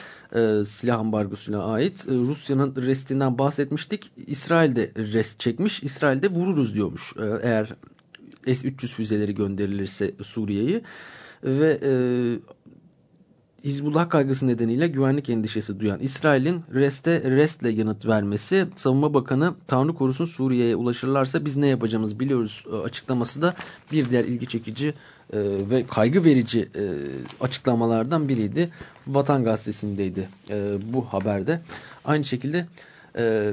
Silah ambargosuna ait. Rusya'nın restinden bahsetmiştik. İsrail'de rest çekmiş. İsrail'de vururuz diyormuş. Eğer S-300 füzeleri gönderilirse Suriye'yi. Ve Hizbullah kaygısı nedeniyle güvenlik endişesi duyan İsrail'in Rest'e Rest'le yanıt vermesi, Savunma Bakanı Tanrı korusun Suriye'ye ulaşırlarsa biz ne yapacağımızı biliyoruz e, açıklaması da bir diğer ilgi çekici e, ve kaygı verici e, açıklamalardan biriydi. Vatan Gazetesi'ndeydi bu haberde. Aynı şekilde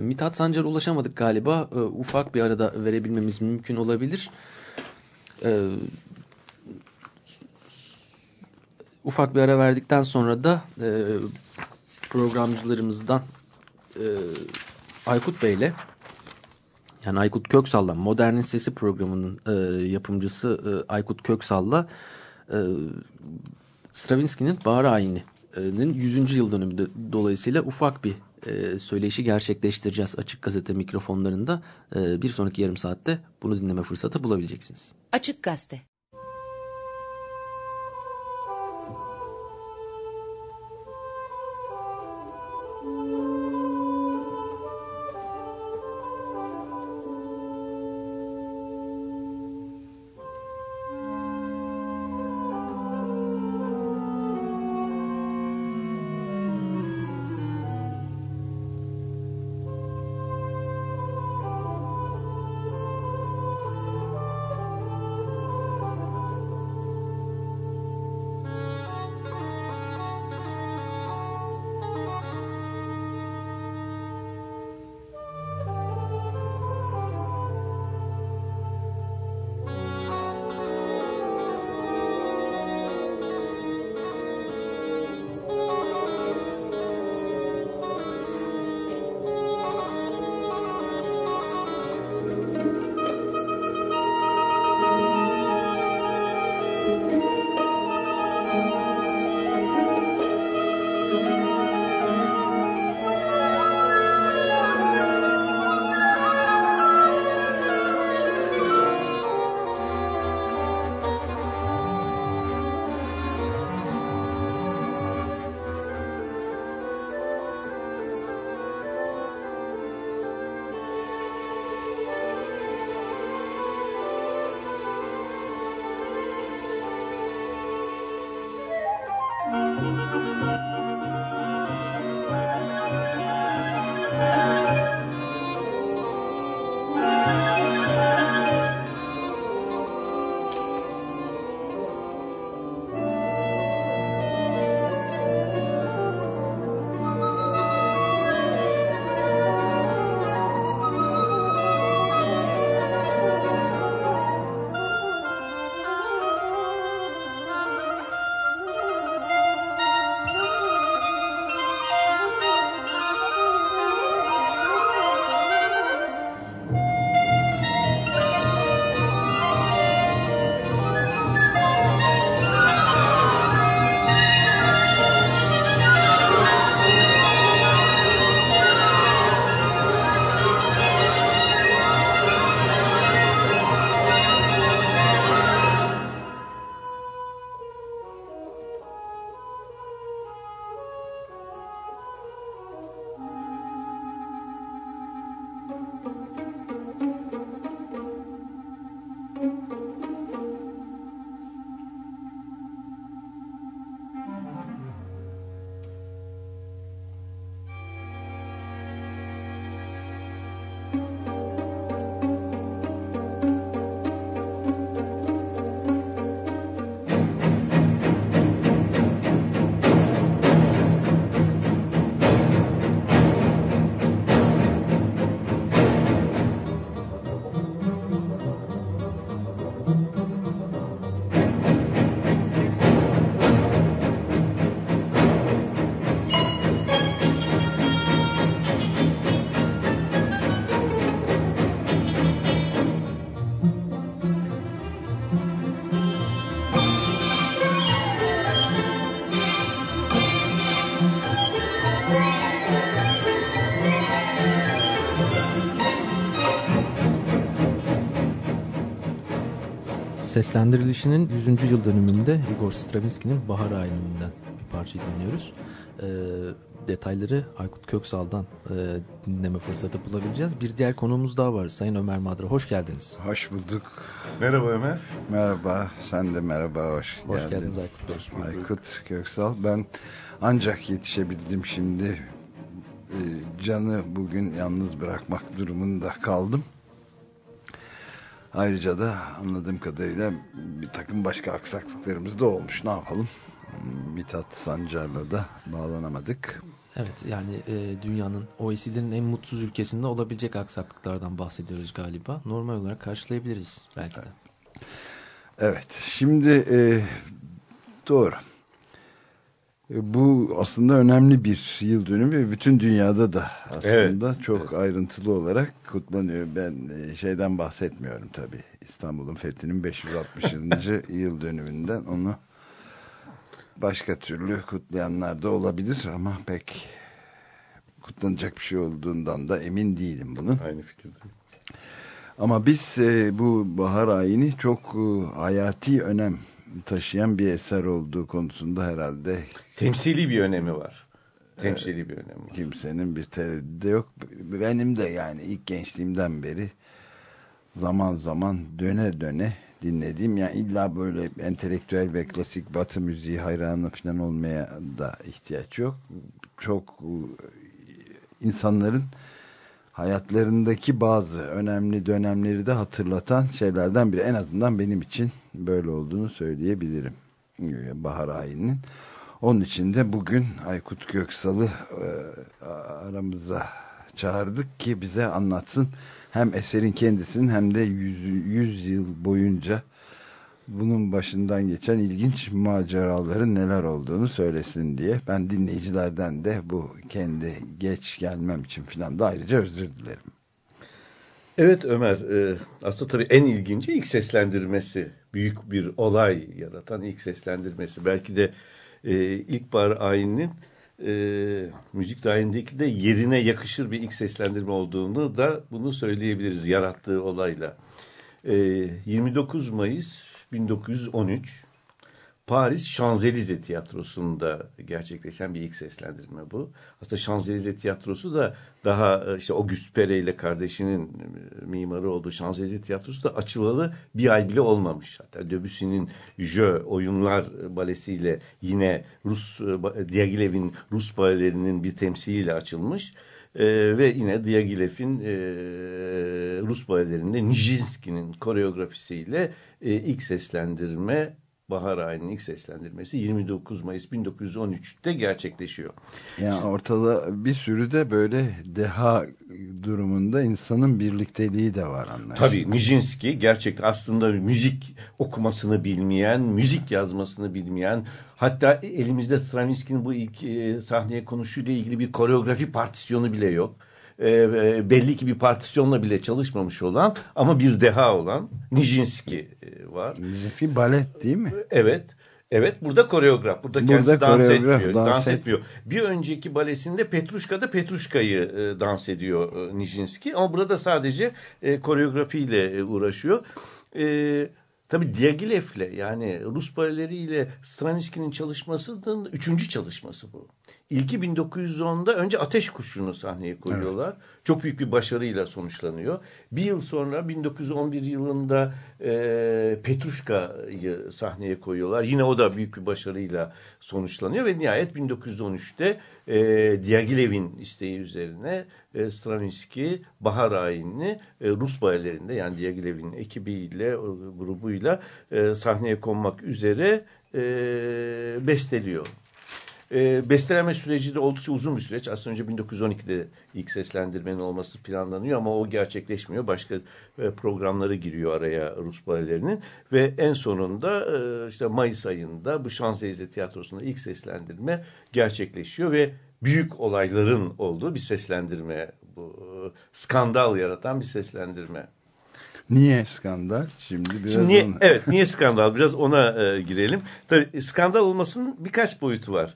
Mithat Sancar'a ulaşamadık galiba. Ufak bir arada verebilmemiz mümkün olabilir. E, ufak bir ara verdikten sonra da e, programcılarımızdan e, Aykut Bey'le yani Aykut Köksal'la Modernin Sesi programının e, yapımcısı e, Aykut Köksal'la e, Stravinsky'nin Bahar Ayini'nin 100. yıl dönümü dolayısıyla ufak bir e, söyleşi gerçekleştireceğiz açık gazete mikrofonlarında. E, bir sonraki yarım saatte bunu dinleme fırsatı bulabileceksiniz. Açık Gazete Seslendirilişinin 100. yıl dönümünde Igor Stravinsky'nin Bahar Ayini'nden bir parça dinliyoruz. Ee, detayları Aykut Köksal'dan e, dinleme fırsatı bulabileceğiz. Bir diğer konuğumuz daha var. Sayın Ömer Madra. Hoş geldiniz. Hoş bulduk. Merhaba Ömer. Merhaba. Sen de merhaba. Hoş, Hoş geldin. geldiniz Aykut Bey. Aykut Köksal. Ben ancak yetişebildim şimdi. Ee, Can'ı bugün yalnız bırakmak durumunda kaldım. Ayrıca da anladığım kadarıyla bir takım başka aksaklıklarımız da olmuş. Ne yapalım? Mithat Sancar'la da bağlanamadık. Evet yani e, dünyanın OECD'nin en mutsuz ülkesinde olabilecek aksaklıklardan bahsediyoruz galiba. Normal olarak karşılayabiliriz belki de. Evet şimdi e, doğru. E, Bu aslında önemli bir yıl dönümü ve bütün dünyada da aslında Evet, çok evet. ayrıntılı olarak kutlanıyor. Ben e, şeyden bahsetmiyorum tabii. İstanbul'un fethinin 560. yıl dönümünden onu başka türlü kutlayanlar da olabilir ama pek kutlanacak bir şey olduğundan da emin değilim bunun. Aynı fikirdeyim. Ama biz e, bu bahar ayini çok e, hayati önem taşıyan bir eser olduğu konusunda herhalde Temsili bir önemi var. Temsili bir önemi var. kimsenin bir tereddüdü yok. Benim de yani ilk gençliğimden beri zaman zaman döne döne dinlediğim yani illa böyle entelektüel ve klasik batı müziği hayranı falan olmaya da ihtiyaç yok. Çok insanların hayatlarındaki bazı önemli dönemleri de hatırlatan şeylerden biri. En azından benim için böyle olduğunu söyleyebilirim. e, Bahar ayinin. Onun için de bugün Aykut Göksal'ı e, aramıza çağırdık ki bize anlatsın. Hem eserin kendisinin hem de 100, 100 yıl boyunca bunun başından geçen ilginç maceraların neler olduğunu söylesin diye. Ben dinleyicilerden de bu kendi geç gelmem için filan da ayrıca özür dilerim. Evet Ömer, e, aslında tabii en ilginci ilk seslendirmesi. Büyük bir olay yaratan ilk seslendirmesi. Belki de e, ilkbahar ayinin e, müzik tarihindeki de yerine yakışır bir ilk seslendirme olduğunu da bunu söyleyebiliriz yarattığı olayla. E, 29 Mayıs 1913 Paris Şanzelize Tiyatrosu'nda gerçekleşen bir ilk seslendirme bu. Aslında Şanzelize Tiyatrosu da daha e, işte Auguste Perret ile kardeşinin e, mimarı olduğu Şanzelize Tiyatrosu da açılalı bir ay bile olmamış. Hatta Debussy'nin Jö oyunlar balesiyle yine Rus e, Diaghilev'in Rus balelerinin bir temsiliyle açılmış. Ee, ve yine Diaghilev'in e, Rus balelerinde Nijinsky'nin koreografisiyle e, ilk seslendirme Bahar ayının ilk seslendirmesi 29 Mayıs 1913'te gerçekleşiyor. Yani ortada bir sürü de böyle deha durumunda insanın birlikteliği de var anlaşılan. Tabii Nijinsky gerçekten aslında müzik okumasını bilmeyen, müzik yazmasını bilmeyen, hatta elimizde Stravinsky'nin bu ilk e, sahneye konuşuyla ilgili bir koreografi partisyonu bile yok. E, e, belli ki bir partisyonla bile çalışmamış olan ama bir deha olan Nijinsky e, var. Nijinsky balet değil mi? Evet. Evet burada koreograf. Burada, Burada kendisi dans etmiyor. dans Dans, et- etmiyor. Bir önceki balesinde Petruşka'da Petruşka'yı e, dans ediyor e, Nijinsky. Ama burada sadece e, koreografiyle e, uğraşıyor. E, tabii Diaghilev'le yani Rus baleleriyle Stravinsky'nin çalışmasının üçüncü çalışması bu. İlki 1910'da önce Ateş Kuşu'nu sahneye koyuyorlar. Çok büyük bir başarıyla sonuçlanıyor. Bir yıl sonra 1911 yılında e, Petruşka'yı sahneye koyuyorlar. Yine o da büyük bir başarıyla sonuçlanıyor ve nihayet 1913'te e, Diaghilev'in isteği üzerine e, Stravinsky Bahar ayini e, Rus balelerinde yani Diaghilev'in ekibiyle, e, grubuyla e, sahneye konmak üzere e, besteliyor. E, besteleme süreci de oldukça uzun bir süreç. Aslında önce 1912'de ilk seslendirmenin olması planlanıyor ama o gerçekleşmiyor. Başka e, programları giriyor araya Rus balelerinin ve en sonunda e, işte Mayıs ayında bu Şanzelize Tiyatrosu'nda ilk seslendirme gerçekleşiyor ve büyük olayların olduğu bir seslendirme bu e, skandal yaratan bir seslendirme. Niye skandal? Şimdi biraz Şimdi niye, onu- evet niye skandal? Biraz ona e, girelim. Tabii skandal olmasının birkaç boyutu var.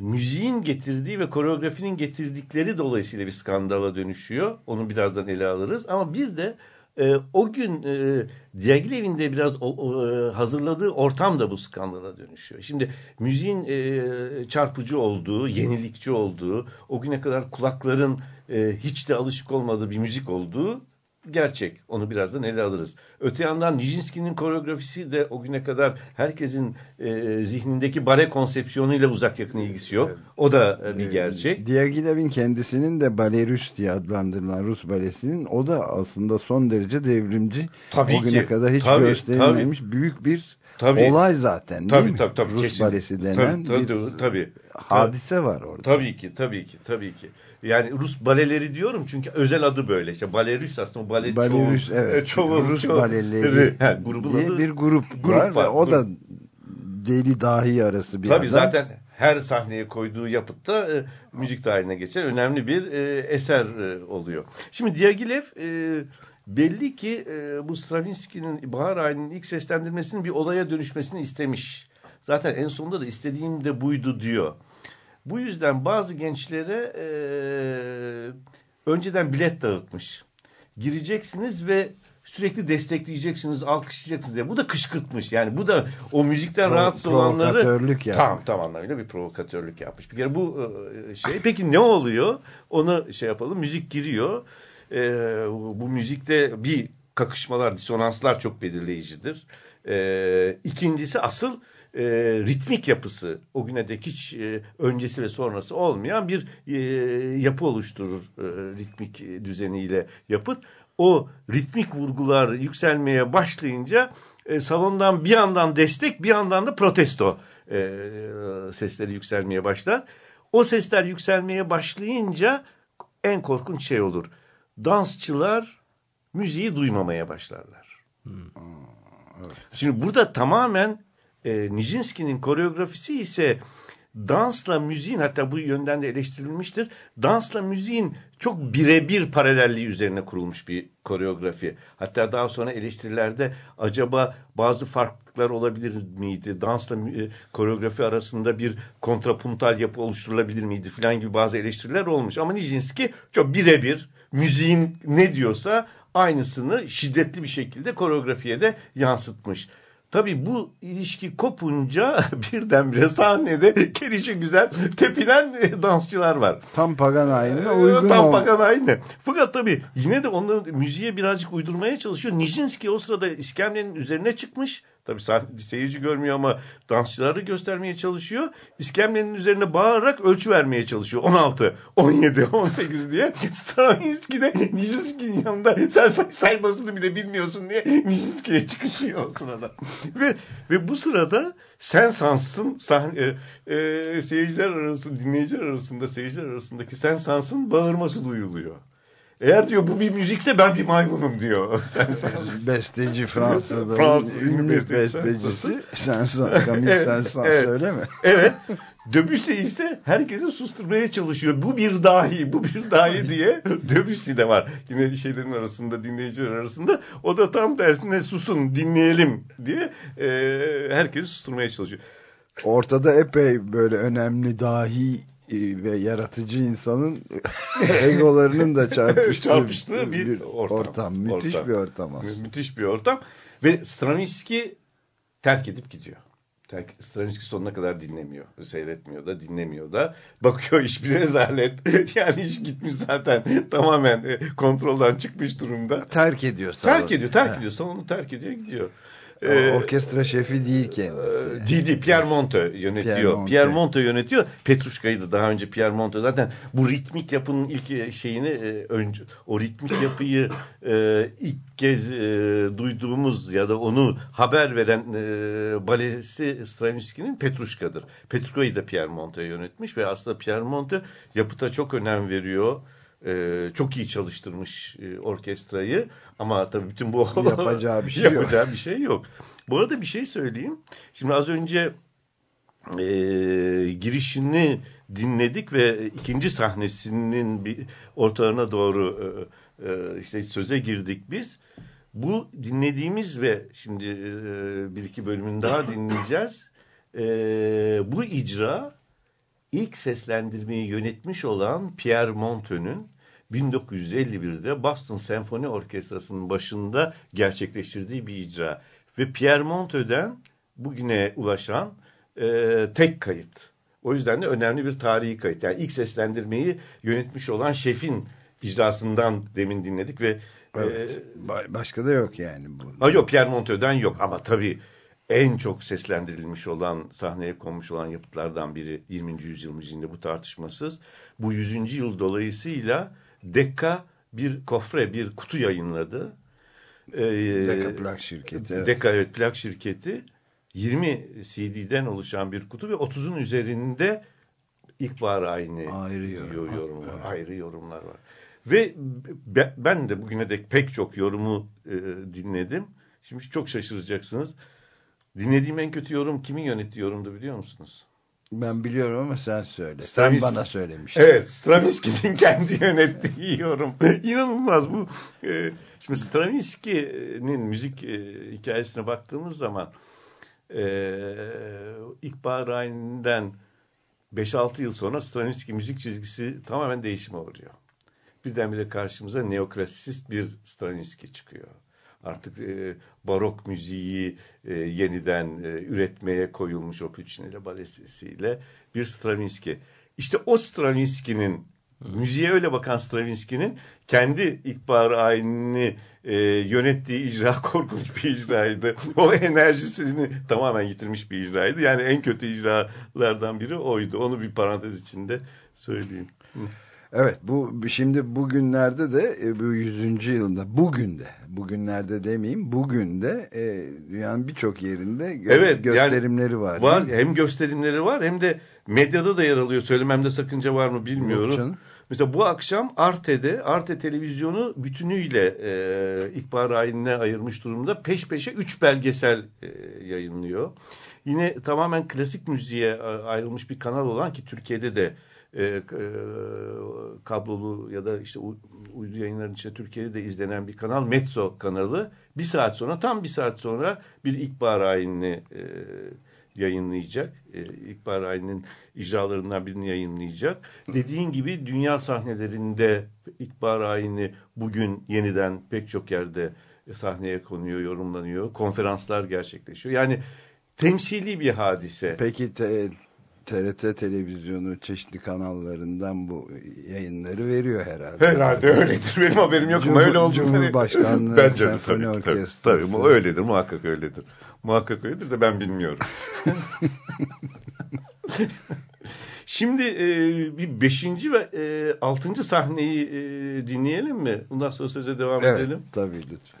Müziğin getirdiği ve koreografinin getirdikleri dolayısıyla bir skandala dönüşüyor. Onu birazdan ele alırız. Ama bir de e, o gün e, Diaghilev'in biraz o, o, e, hazırladığı ortam da bu skandala dönüşüyor. Şimdi müziğin e, çarpıcı olduğu, yenilikçi olduğu, o güne kadar kulakların e, hiç de alışık olmadığı bir müzik olduğu gerçek. Onu birazdan ele alırız. Öte yandan Nijinsky'nin koreografisi de o güne kadar herkesin e, zihnindeki bale konsepsiyonuyla uzak yakın ilgisi yok. O da e, bir gerçek. Diaghilev'in kendisinin de Balerus diye adlandırılan Rus balesinin o da aslında son derece devrimci. Tabii o güne ki. kadar hiç Tabii, gösterilmemiş büyük bir Tabii. olay zaten değil tabii, mi? Tabii tabii Rus kesin. balesi denen tabii, bir tabii, tabii. hadise var orada. Tabii ki tabii ki tabii ki. Yani Rus baleleri diyorum çünkü özel adı böyle. İşte balerus aslında o bale Balerus, çoğu, evet. çoğu, Rus çoğu- baleleri He, grubun diye adı bir grup, grup var, ve o da deli dahi arası bir Tabii adam. zaten her sahneye koyduğu yapıtta e, müzik tarihine geçen önemli bir e, eser e, oluyor. Şimdi Diaghilev e, belli ki e, bu Stravinsky'nin Bahar Ayı'nın ilk seslendirmesinin bir olaya dönüşmesini istemiş. Zaten en sonunda da istediğim de buydu diyor. Bu yüzden bazı gençlere e, önceden bilet dağıtmış. Gireceksiniz ve sürekli destekleyeceksiniz, alkışlayacaksınız diye. Bu da kışkırtmış. Yani bu da o müzikten Pro- rahatsız olanları provokatörlük yapmış. tam tam anlamıyla bir provokatörlük yapmış. Bir kere bu e, şey. Peki ne oluyor? Onu şey yapalım. Müzik giriyor. E, bu müzikte bir kakışmalar, disonanslar çok belirleyicidir. E, ikincisi asıl e, ritmik yapısı o güne dek hiç e, öncesi ve sonrası olmayan bir e, yapı oluşturur e, ritmik düzeniyle yapıt. O ritmik vurgular yükselmeye başlayınca e, salondan bir yandan destek bir yandan da protesto e, sesleri yükselmeye başlar. O sesler yükselmeye başlayınca en korkunç şey olur. Dansçılar müziği duymamaya başlarlar. Şimdi burada tamamen e, Nijinsky'nin koreografisi ise dansla müziğin hatta bu yönden de eleştirilmiştir. Dansla müziğin çok birebir paralelliği üzerine kurulmuş bir koreografi. Hatta daha sonra eleştirilerde acaba bazı farklılıklar olabilir miydi? Dansla e, koreografi arasında bir kontrapuntal yapı oluşturulabilir miydi filan gibi bazı eleştiriler olmuş. Ama Nijinsky çok birebir müziğin ne diyorsa aynısını şiddetli bir şekilde koreografiye de yansıtmış. Tabii bu ilişki kopunca birdenbire sahnede gelişi güzel tepilen e, dansçılar var. Tam pagan ayinine Ee, uygun Tam ol- pagan ayini. Fakat tabii yine de onu müziğe birazcık uydurmaya çalışıyor. Nijinsky o sırada iskemlenin üzerine çıkmış. Tabii seyirci görmüyor ama dansçıları göstermeye çalışıyor. İskemlenin üzerine bağırarak ölçü vermeye çalışıyor. 16, 17, 18 diye. Stravinsky de Nijinsky'nin yanında sen say- saymasını bile bilmiyorsun diye Nijinsky'ye çıkışıyor o sırada. ve, ve bu sırada sen sansın sahne, e, seyirciler arasında, dinleyiciler arasında, seyirciler arasındaki sen sansın bağırması duyuluyor. Eğer diyor bu bir müzikse ben bir maymunum diyor. Besteci Fransa'da Fransız ünlü besteci bestecisi Saint-Saëns, Camille Evet, Saint-Saëns evet. öyle mi? Evet. Debussy ise herkesi susturmaya çalışıyor. Bu bir dahi, bu bir dahi diye Debussy de var. Yine şeylerin arasında, dinleyiciler arasında. O da tam tersine susun, dinleyelim diye e, herkesi susturmaya çalışıyor. Ortada epey böyle önemli dahi ve yaratıcı insanın egolarının da çarpıştığı, Çarpıştığı bir ortam. Müthiş Ortam. bir ortam aslında. Mü- Müthiş bir ortam. Ve Stravinsky terk edip gidiyor. Terk, Stravinsky sonuna kadar dinlemiyor. Seyretmiyor da dinlemiyor da. Bakıyor iş bir rezalet. yani iş gitmiş zaten. Tamamen e, kontrolden çıkmış durumda. Terk ediyor salonu. Terk ediyor, terk He. ediyor. Salonu terk ediyor, gidiyor. Ee, Orkestra şefi değil kendisi. Didi Pierre Monte yönetiyor. Pierre Monte. Pierre Monte yönetiyor. Petruşka'yı da daha önce Pierre Monte zaten bu ritmik yapının ilk şeyini e, önce o ritmik yapıyı e, ilk kez e, duyduğumuz ya da onu haber veren e, balesi Stravinsky'nin Petruşka'dır. Petruşka'yı da Pierre Monte yönetmiş ve aslında Pierre Monte yapıta çok önem veriyor. E, çok iyi çalıştırmış e, orkestrayı ama tabii bütün bu Yapacağı bir şey yok. yapacağı bir şey yok. Bu arada bir şey söyleyeyim. Şimdi az önce e, girişini dinledik ve ikinci sahnesinin bir ortalarına doğru e, e, işte söze girdik biz. Bu dinlediğimiz ve şimdi e, bir iki bölümünü daha dinleyeceğiz. E, bu icra ilk seslendirmeyi yönetmiş olan Pierre Monte'nun 1951'de Boston Senfoni Orkestrası'nın başında gerçekleştirdiği bir icra. Ve Pierre Monteux'den bugüne ulaşan e, tek kayıt. O yüzden de önemli bir tarihi kayıt. Yani ilk seslendirmeyi yönetmiş olan şefin icrasından demin dinledik ve Evet. Ba- Başka da yok yani. Bu. Ha yok Pierre Monteux'den yok ama tabii en çok seslendirilmiş olan, sahneye konmuş olan yapıtlardan biri 20. yüzyıl müziğinde bu tartışmasız. Bu 100. yıl dolayısıyla Decca bir kofre, bir kutu yayınladı. Ee, Decca plak şirketi, evet. Decca evet plak şirketi. 20 CD'den oluşan bir kutu ve 30'un üzerinde ilkbahar aynı Ayrı yorum. yorumlar, ayrı yorumlar var. Ve be- ben de bugüne dek pek çok yorumu e, dinledim. Şimdi çok şaşıracaksınız. Dinlediğim en kötü yorum kimin yönettiği yorumdu biliyor musunuz? Ben biliyorum ama sen söyle. Stravinsky. Sen bana söylemiştin. Evet, Stravinsky'nin kendi yönettiği yorum. İnanılmaz bu. E, şimdi Stravinsky'nin müzik e, hikayesine baktığımız zaman e, İkbal Rayin'den 5-6 yıl sonra Stravinsky müzik çizgisi tamamen değişime uğruyor. Birdenbire karşımıza neoklasist bir Stravinsky çıkıyor. Artık e, barok müziği e, yeniden e, üretmeye koyulmuş o Puccini balesiyle bir Stravinsky. İşte o Stravinsky'nin müziğe öyle bakan Stravinsky'nin kendi ikbal ayinini e, yönettiği icra korkunç bir icraydı. O enerjisini tamamen yitirmiş bir icraydı. Yani en kötü icralardan biri oydu. Onu bir parantez içinde söyleyeyim. Evet bu şimdi bugünlerde de e, bu 100. yılında bugün de bugünlerde demeyeyim bugün de e, dünyanın birçok yerinde gö Evet, gösterimleri yani var. Var hem gösterimleri var hem de medyada da yer alıyor. Söylememde sakınca var mı bilmiyorum. Mesela bu akşam Arte'de Arte televizyonu bütünüyle e, İkbal Ayin'e ayırmış durumda. Peş peşe 3 belgesel e, yayınlıyor. Yine tamamen klasik müziğe ayrılmış bir kanal olan ki Türkiye'de de e, e, kablolu ya da işte u- uydu yayınların içinde Türkiye'de de izlenen bir kanal Metso kanalı. Bir saat sonra tam bir saat sonra bir İkbal Ayin'i e, yayınlayacak. E, İkbal Ayin'in icralarından birini yayınlayacak. Dediğin gibi dünya sahnelerinde İkbal Ayin'i bugün yeniden pek çok yerde sahneye konuyor, yorumlanıyor. Konferanslar gerçekleşiyor. Yani temsili bir hadise. Peki te- TRT televizyonu çeşitli kanallarından bu yayınları veriyor herhalde. Herhalde öyledir. Benim haberim yok ama öyle olduğunu. Cumhurbaşkanlığı Bence de tabii, tabii, tabii, bu öyledir. Muhakkak öyledir. Muhakkak öyledir de ben bilmiyorum. Şimdi e, bir beşinci ve e, altıncı sahneyi e, dinleyelim mi? Ondan sonra söze devam Evet edelim. tabii lütfen.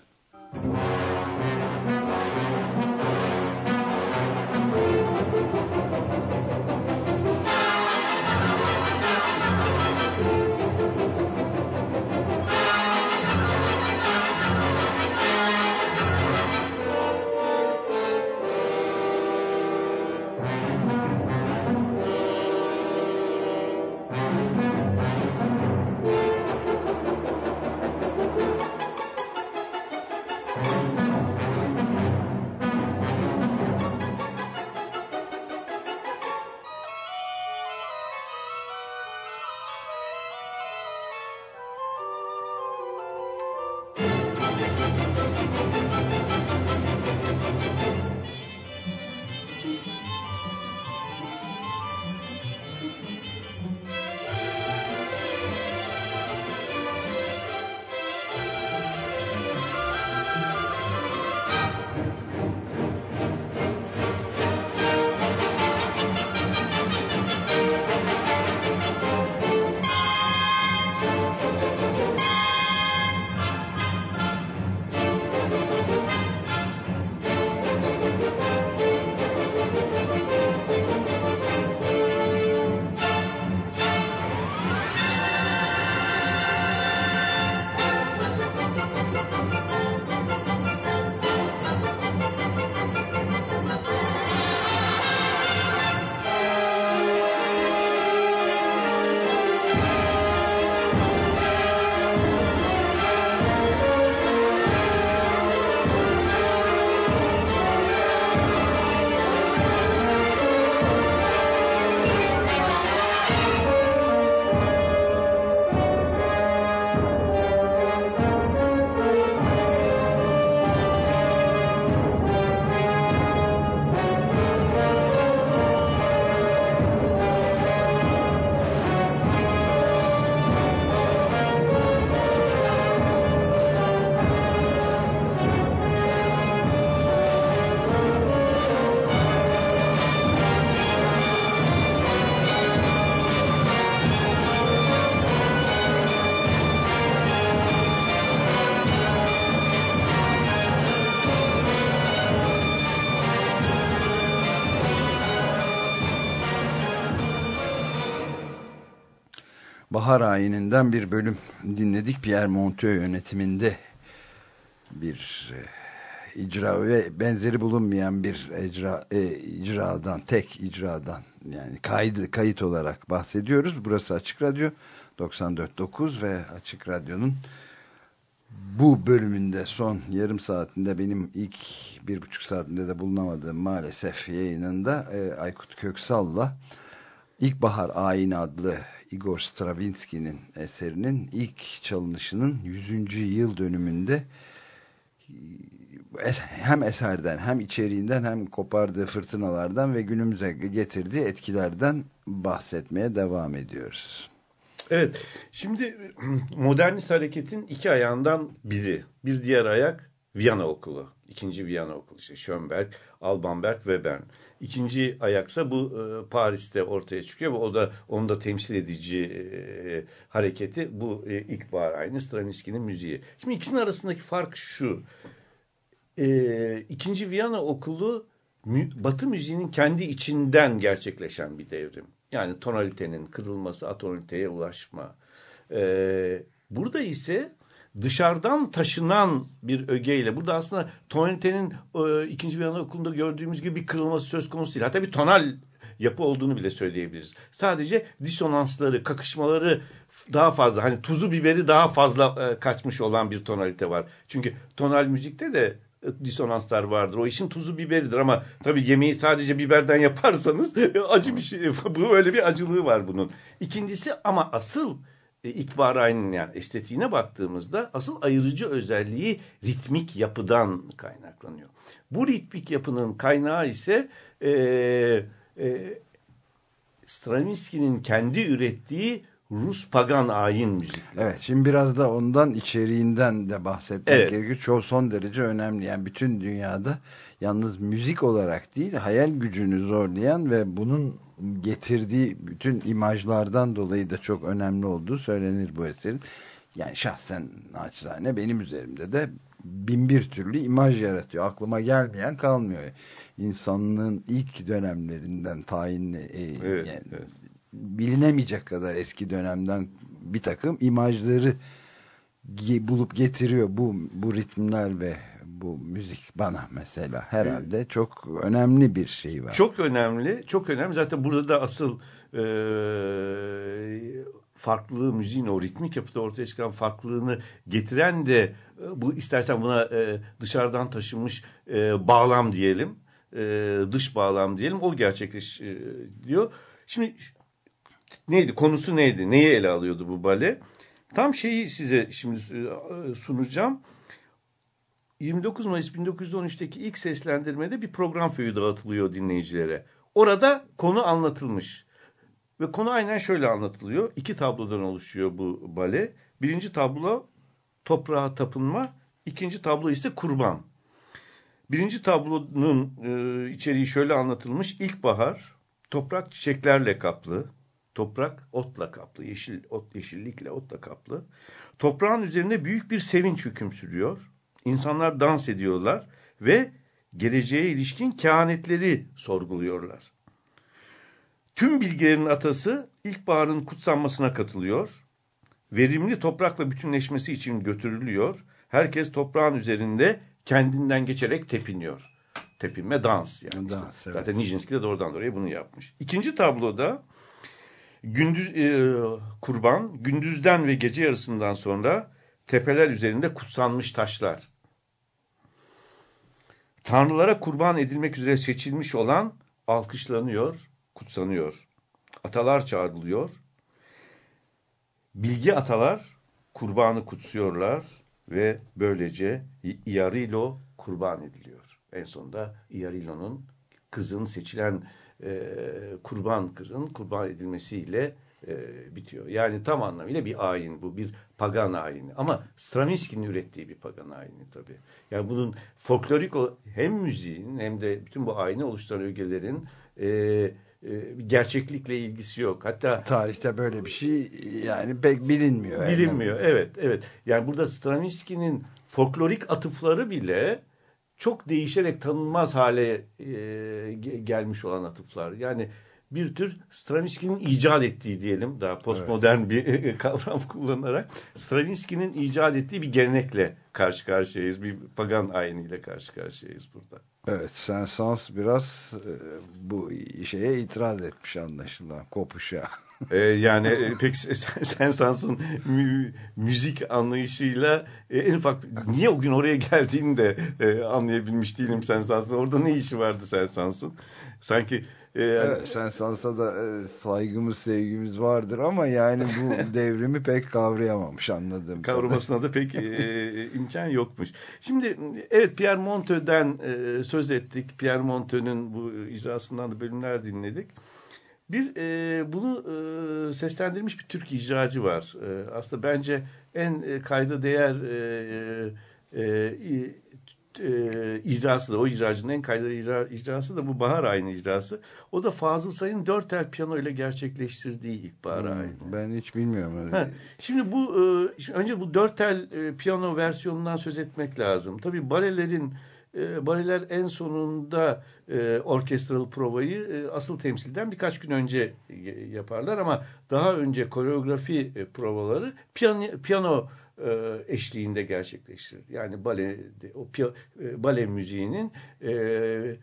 Bahar bir bölüm dinledik. Pierre Monteux yönetiminde bir e, icra ve benzeri bulunmayan bir icra, e, icradan, tek icradan yani kaydı, kayıt olarak bahsediyoruz. Burası Açık Radyo 94.9 ve Açık Radyo'nun bu bölümünde son yarım saatinde benim ilk bir buçuk saatinde de bulunamadığım maalesef yayınında e, Aykut Köksal'la İlkbahar Ayini adlı Igor Stravinsky'nin eserinin ilk çalınışının 100. yıl dönümünde es- hem eserden hem içeriğinden hem kopardığı fırtınalardan ve günümüze getirdiği etkilerden bahsetmeye devam ediyoruz. Evet. Şimdi modernist hareketin iki ayağından biri. Bir diğer ayak Viyana okulu. İkinci Viyana okulu işte Schönberg, Alban Berg ve Bern. İkinci ayaksa bu e, Paris'te ortaya çıkıyor ve o da onu da temsil edici e, hareketi bu e, ilkbahar aynı Stravinsky'nin müziği. Şimdi ikisinin arasındaki fark şu. E, ikinci Viyana okulu mü, Batı müziğinin kendi içinden gerçekleşen bir devrim. Yani tonalitenin kırılması, atonaliteye ulaşma. E, burada ise dışarıdan taşınan bir ögeyle burada aslında tonalitenin e, ikinci Viyana okulunda gördüğümüz gibi bir kırılması söz konusu değil. Hatta bir tonal yapı olduğunu bile söyleyebiliriz. Sadece disonansları, kakışmaları daha fazla hani tuzu biberi daha fazla e, kaçmış olan bir tonalite var. Çünkü tonal müzikte de e, disonanslar vardır. O işin tuzu biberidir ama tabii yemeği sadece biberden yaparsanız e, acı bir şey. Bu öyle bir acılığı var bunun. İkincisi ama asıl e, İkbar Ayn'ın yani estetiğine baktığımızda asıl ayırıcı özelliği ritmik yapıdan kaynaklanıyor. Bu ritmik yapının kaynağı ise e, e, Stravinsky'nin kendi ürettiği Rus pagan ayin müzikleri. Evet şimdi biraz da ondan içeriğinden de bahsetmek Evet. gerekiyor. Çoğu son derece önemli. Yani bütün dünyada yalnız müzik olarak değil hayal gücünü zorlayan ve bunun getirdiği bütün imajlardan dolayı da çok önemli olduğu söylenir bu eserin. Yani şahsen naçizane benim üzerimde de bin bir türlü imaj yaratıyor. Aklıma gelmeyen kalmıyor. İnsanlığın ilk dönemlerinden tayinli e, Evet, yani evet. bilinemeyecek kadar eski dönemden bir takım imajları bulup getiriyor bu bu ritimler ve bu müzik bana mesela herhalde çok önemli bir şey var. Çok önemli, çok önemli. Zaten burada da asıl e, farklılığı müziğin o ritmik yapıda ortaya çıkan farklılığını getiren de e, bu istersen buna e, dışarıdan taşınmış e, bağlam diyelim, e, dış bağlam diyelim. O gerçekleş e, diyor. Şimdi neydi konusu neydi? Neyi ele alıyordu bu bale? Tam şeyi size şimdi e, sunacağım. 29 Mayıs 1913'teki ilk seslendirmede bir program föyü dağıtılıyor dinleyicilere. Orada konu anlatılmış. Ve konu aynen şöyle anlatılıyor. İki tablodan oluşuyor bu bale. Birinci tablo toprağa tapınma. ikinci tablo ise kurban. Birinci tablonun e, içeriği şöyle anlatılmış. İlkbahar toprak çiçeklerle kaplı. Toprak otla kaplı. Yeşil, ot, yeşillikle otla kaplı. Toprağın üzerinde büyük bir sevinç hüküm sürüyor. İnsanlar dans ediyorlar ve geleceğe ilişkin kehanetleri sorguluyorlar. Tüm bilgilerin atası ilkbaharın kutsanmasına katılıyor. Verimli toprakla bütünleşmesi için götürülüyor. Herkes toprağın üzerinde kendinden geçerek tepiniyor. Tepinme dans yani. Dans, İşte evet. Zaten Nijinsky de doğrudan doğruya bunu yapmış. İkinci tabloda gündüz e, kurban gündüzden ve gece yarısından sonra tepeler üzerinde kutsanmış taşlar. Tanrılara kurban edilmek üzere seçilmiş olan alkışlanıyor, kutsanıyor. Atalar çağrılıyor. Bilgi atalar kurbanı kutsuyorlar ve böylece Iarilo kurban ediliyor. En sonunda Iarilo'nun kızın seçilen e, kurban kızın kurban edilmesiyle e, bitiyor. Yani tam anlamıyla bir ayin bu, bir pagan ayini. Ama Stravinsky'nin ürettiği bir pagan ayini tabii. Yani bunun folklorik hem müziğin hem de bütün bu ayini oluşturan ögelerin e, e, gerçeklikle ilgisi yok. Hatta Tarihte böyle bir şey yani pek bilinmiyor. Bilinmiyor. Evet, evet. Yani burada Stravinsky'nin folklorik atıfları bile çok değişerek tanınmaz hale e, ge- gelmiş olan atıflar. Yani bir tür Stravinsky'nin icat ettiği diyelim daha postmodern bir kavram kullanarak Stravinsky'nin icat ettiği bir gelenekle karşı karşıyayız. Bir pagan ayiniyle karşı karşıyayız burada. Evet, Saint-Saëns biraz e, bu şeye itiraz etmiş anlaşılan, kopuşa. Ee, yani e, pek Sensans'ın mü, müzik anlayışıyla e, en ufak niye o gün oraya geldiğini de e, anlayabilmiş değilim Sensans'ın. Orada ne işi vardı Sensans'ın? Sanki e, Evet, Saint-Saëns'a da e, saygımız, sevgimiz vardır ama yani bu devrimi pek kavrayamamış anladım. kavramasına da pek e, imkan yokmuş. Şimdi evet Pierre Monteux'den e, söz ettik. Pierre Monteux'un bu icrasından da bölümler dinledik. Bir e, bunu e, seslendirmiş bir Türk icracı var. E, aslında bence en e, kayda değer e, e, e, e, icrası da o icracının en kayda icra, icrası da bu Bahar Ayını icrası. O da Fazıl Say'ın dört el piyano ile gerçekleştirdiği ilk Bahar Hmm, Ayını. Ben hiç bilmiyorum. öyle. Ha, şimdi bu e, önce bu dört tel e, piyano versiyonundan söz etmek lazım. Tabii balelerin e, baleler en sonunda e, orkestral provayı e, asıl temsilden birkaç gün önce yaparlar ama daha önce koreografi e, provaları piyano, piyano eşliğinde gerçekleştirir. Yani bale o piya- e, bale müziğinin e, e,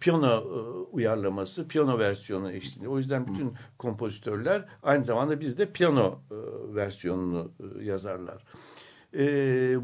piyano e, uyarlaması, piyano versiyonu eşliğinde. O yüzden bütün kompozitörler aynı zamanda bir de piyano e, versiyonunu e, yazarlar. E,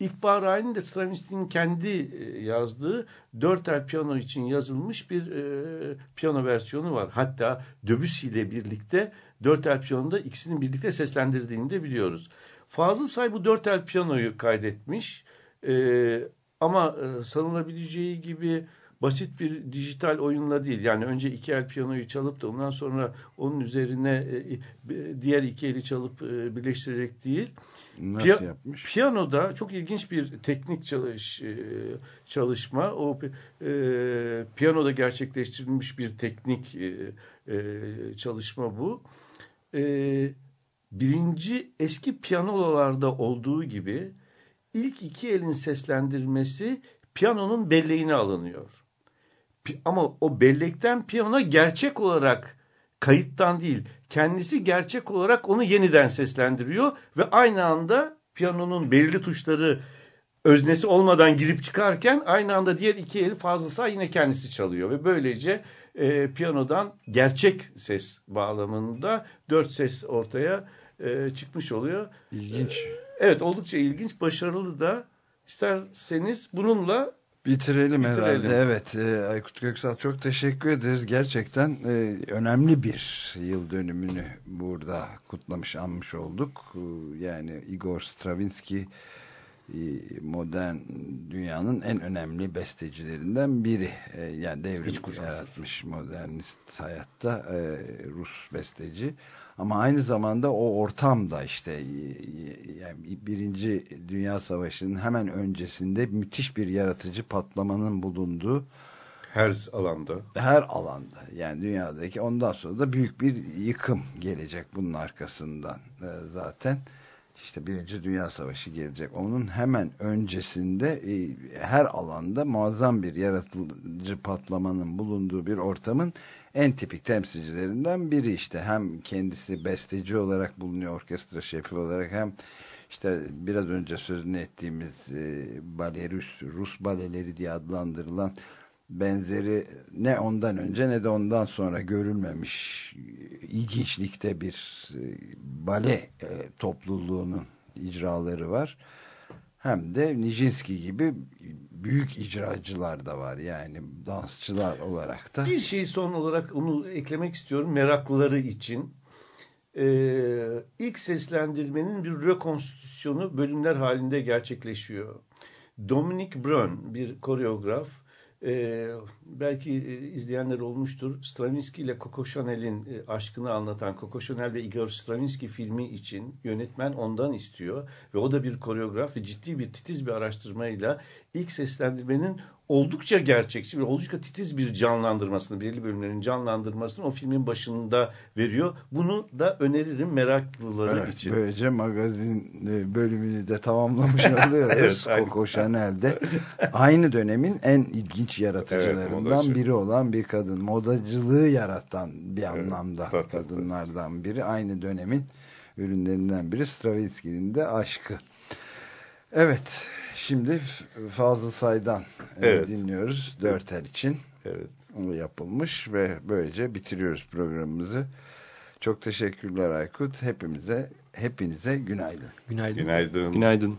İlkbahar Ayni de Stravinsky'nin kendi e, yazdığı dört tel piyano için yazılmış bir e, piyano versiyonu var. Hatta Debussy ile birlikte dört tel piyanoda ikisinin birlikte seslendirdiğini de biliyoruz. Fazıl Say bu dört tel piyanoyu kaydetmiş E, ama e, sanılabileceği gibi basit bir dijital oyunla değil. Yani önce iki el piyanoyu çalıp da ondan sonra onun üzerine e, diğer iki eli çalıp e, birleştirerek değil. Nasıl Piya- yapmış? Piyanoda çok ilginç bir teknik çalış, e, çalışma. O e, piyanoda gerçekleştirilmiş bir teknik e, e, çalışma bu. E, birinci eski piyanolarda olduğu gibi ilk iki elin seslendirmesi piyanonun belleğine alınıyor. Ama o bellekten piyano gerçek olarak kayıttan değil, kendisi gerçek olarak onu yeniden seslendiriyor ve aynı anda piyanonun belirli tuşları öznesi olmadan girip çıkarken aynı anda diğer iki eli fazlası yine kendisi çalıyor ve böylece e, piyanodan gerçek ses bağlamında dört ses ortaya e, çıkmış oluyor. İlginç. Evet oldukça ilginç, başarılı da. İsterseniz bununla Bitirelim, Bitirelim. herhalde. Evet. e, Aykut Göksal çok teşekkür ederiz. Gerçekten e, önemli bir yıl dönümünü burada kutlamış, anmış olduk. E, yani Igor Stravinsky e, modern dünyanın en önemli bestecilerinden biri. E, yani devrim yaratmış modernist hayatta e, Rus besteci. Ama aynı zamanda o ortamda işte e, yani Birinci Dünya Savaşı'nın hemen öncesinde müthiş bir yaratıcı patlamanın bulunduğu her alanda. Her alanda. Yani dünyadaki ondan sonra da büyük bir yıkım gelecek bunun arkasından e, zaten. İşte Birinci Dünya Savaşı gelecek. Onun hemen öncesinde e, her alanda muazzam bir yaratıcı patlamanın bulunduğu bir ortamın en tipik temsilcilerinden biri işte hem kendisi besteci olarak bulunuyor orkestra şefi olarak hem işte biraz önce sözünü ettiğimiz e, bale Rus, baleleri diye adlandırılan benzeri ne ondan önce ne de ondan sonra görülmemiş ilginçlikte bir e, bale e, topluluğunun icraları var. Hem de Nijinsky gibi büyük icracılar da var yani dansçılar olarak da. Bir şey son olarak onu eklemek istiyorum meraklıları için. Ee, ilk seslendirmenin bir rekonstrüksiyonu bölümler halinde gerçekleşiyor. Dominic Brun bir koreograf. Ee, belki e, izleyenler olmuştur. Stravinsky ile Coco Chanel'in e, aşkını anlatan Coco Chanel ve Igor Stravinsky filmi için yönetmen ondan istiyor. Ve o da bir koreograf ve ciddi bir titiz bir araştırmayla ilk seslendirmenin oldukça gerçekçi ve oldukça titiz bir canlandırmasını, belirli bölümlerin canlandırmasını o filmin başında veriyor. Bunu da öneririm meraklıları Evet, için. Böylece magazin e, bölümünü de tamamlamış oluyoruz. Evet. Coco Chanel'de. Aynı dönemin en ilginç yaratıcılarından modacı. biri olan bir kadın. Modacılığı yaratan bir anlamda tabii, kadınlardan biri. Aynı dönemin ürünlerinden biri Stravinsky'nin de aşkı. Evet, şimdi Fazıl Say'dan e, Evet. dinliyoruz. Dört el için Evet. o yapılmış ve böylece bitiriyoruz programımızı. Çok teşekkürler Aykut. Hepimize, hepinize günaydın. Günaydın. Günaydın. Günaydın.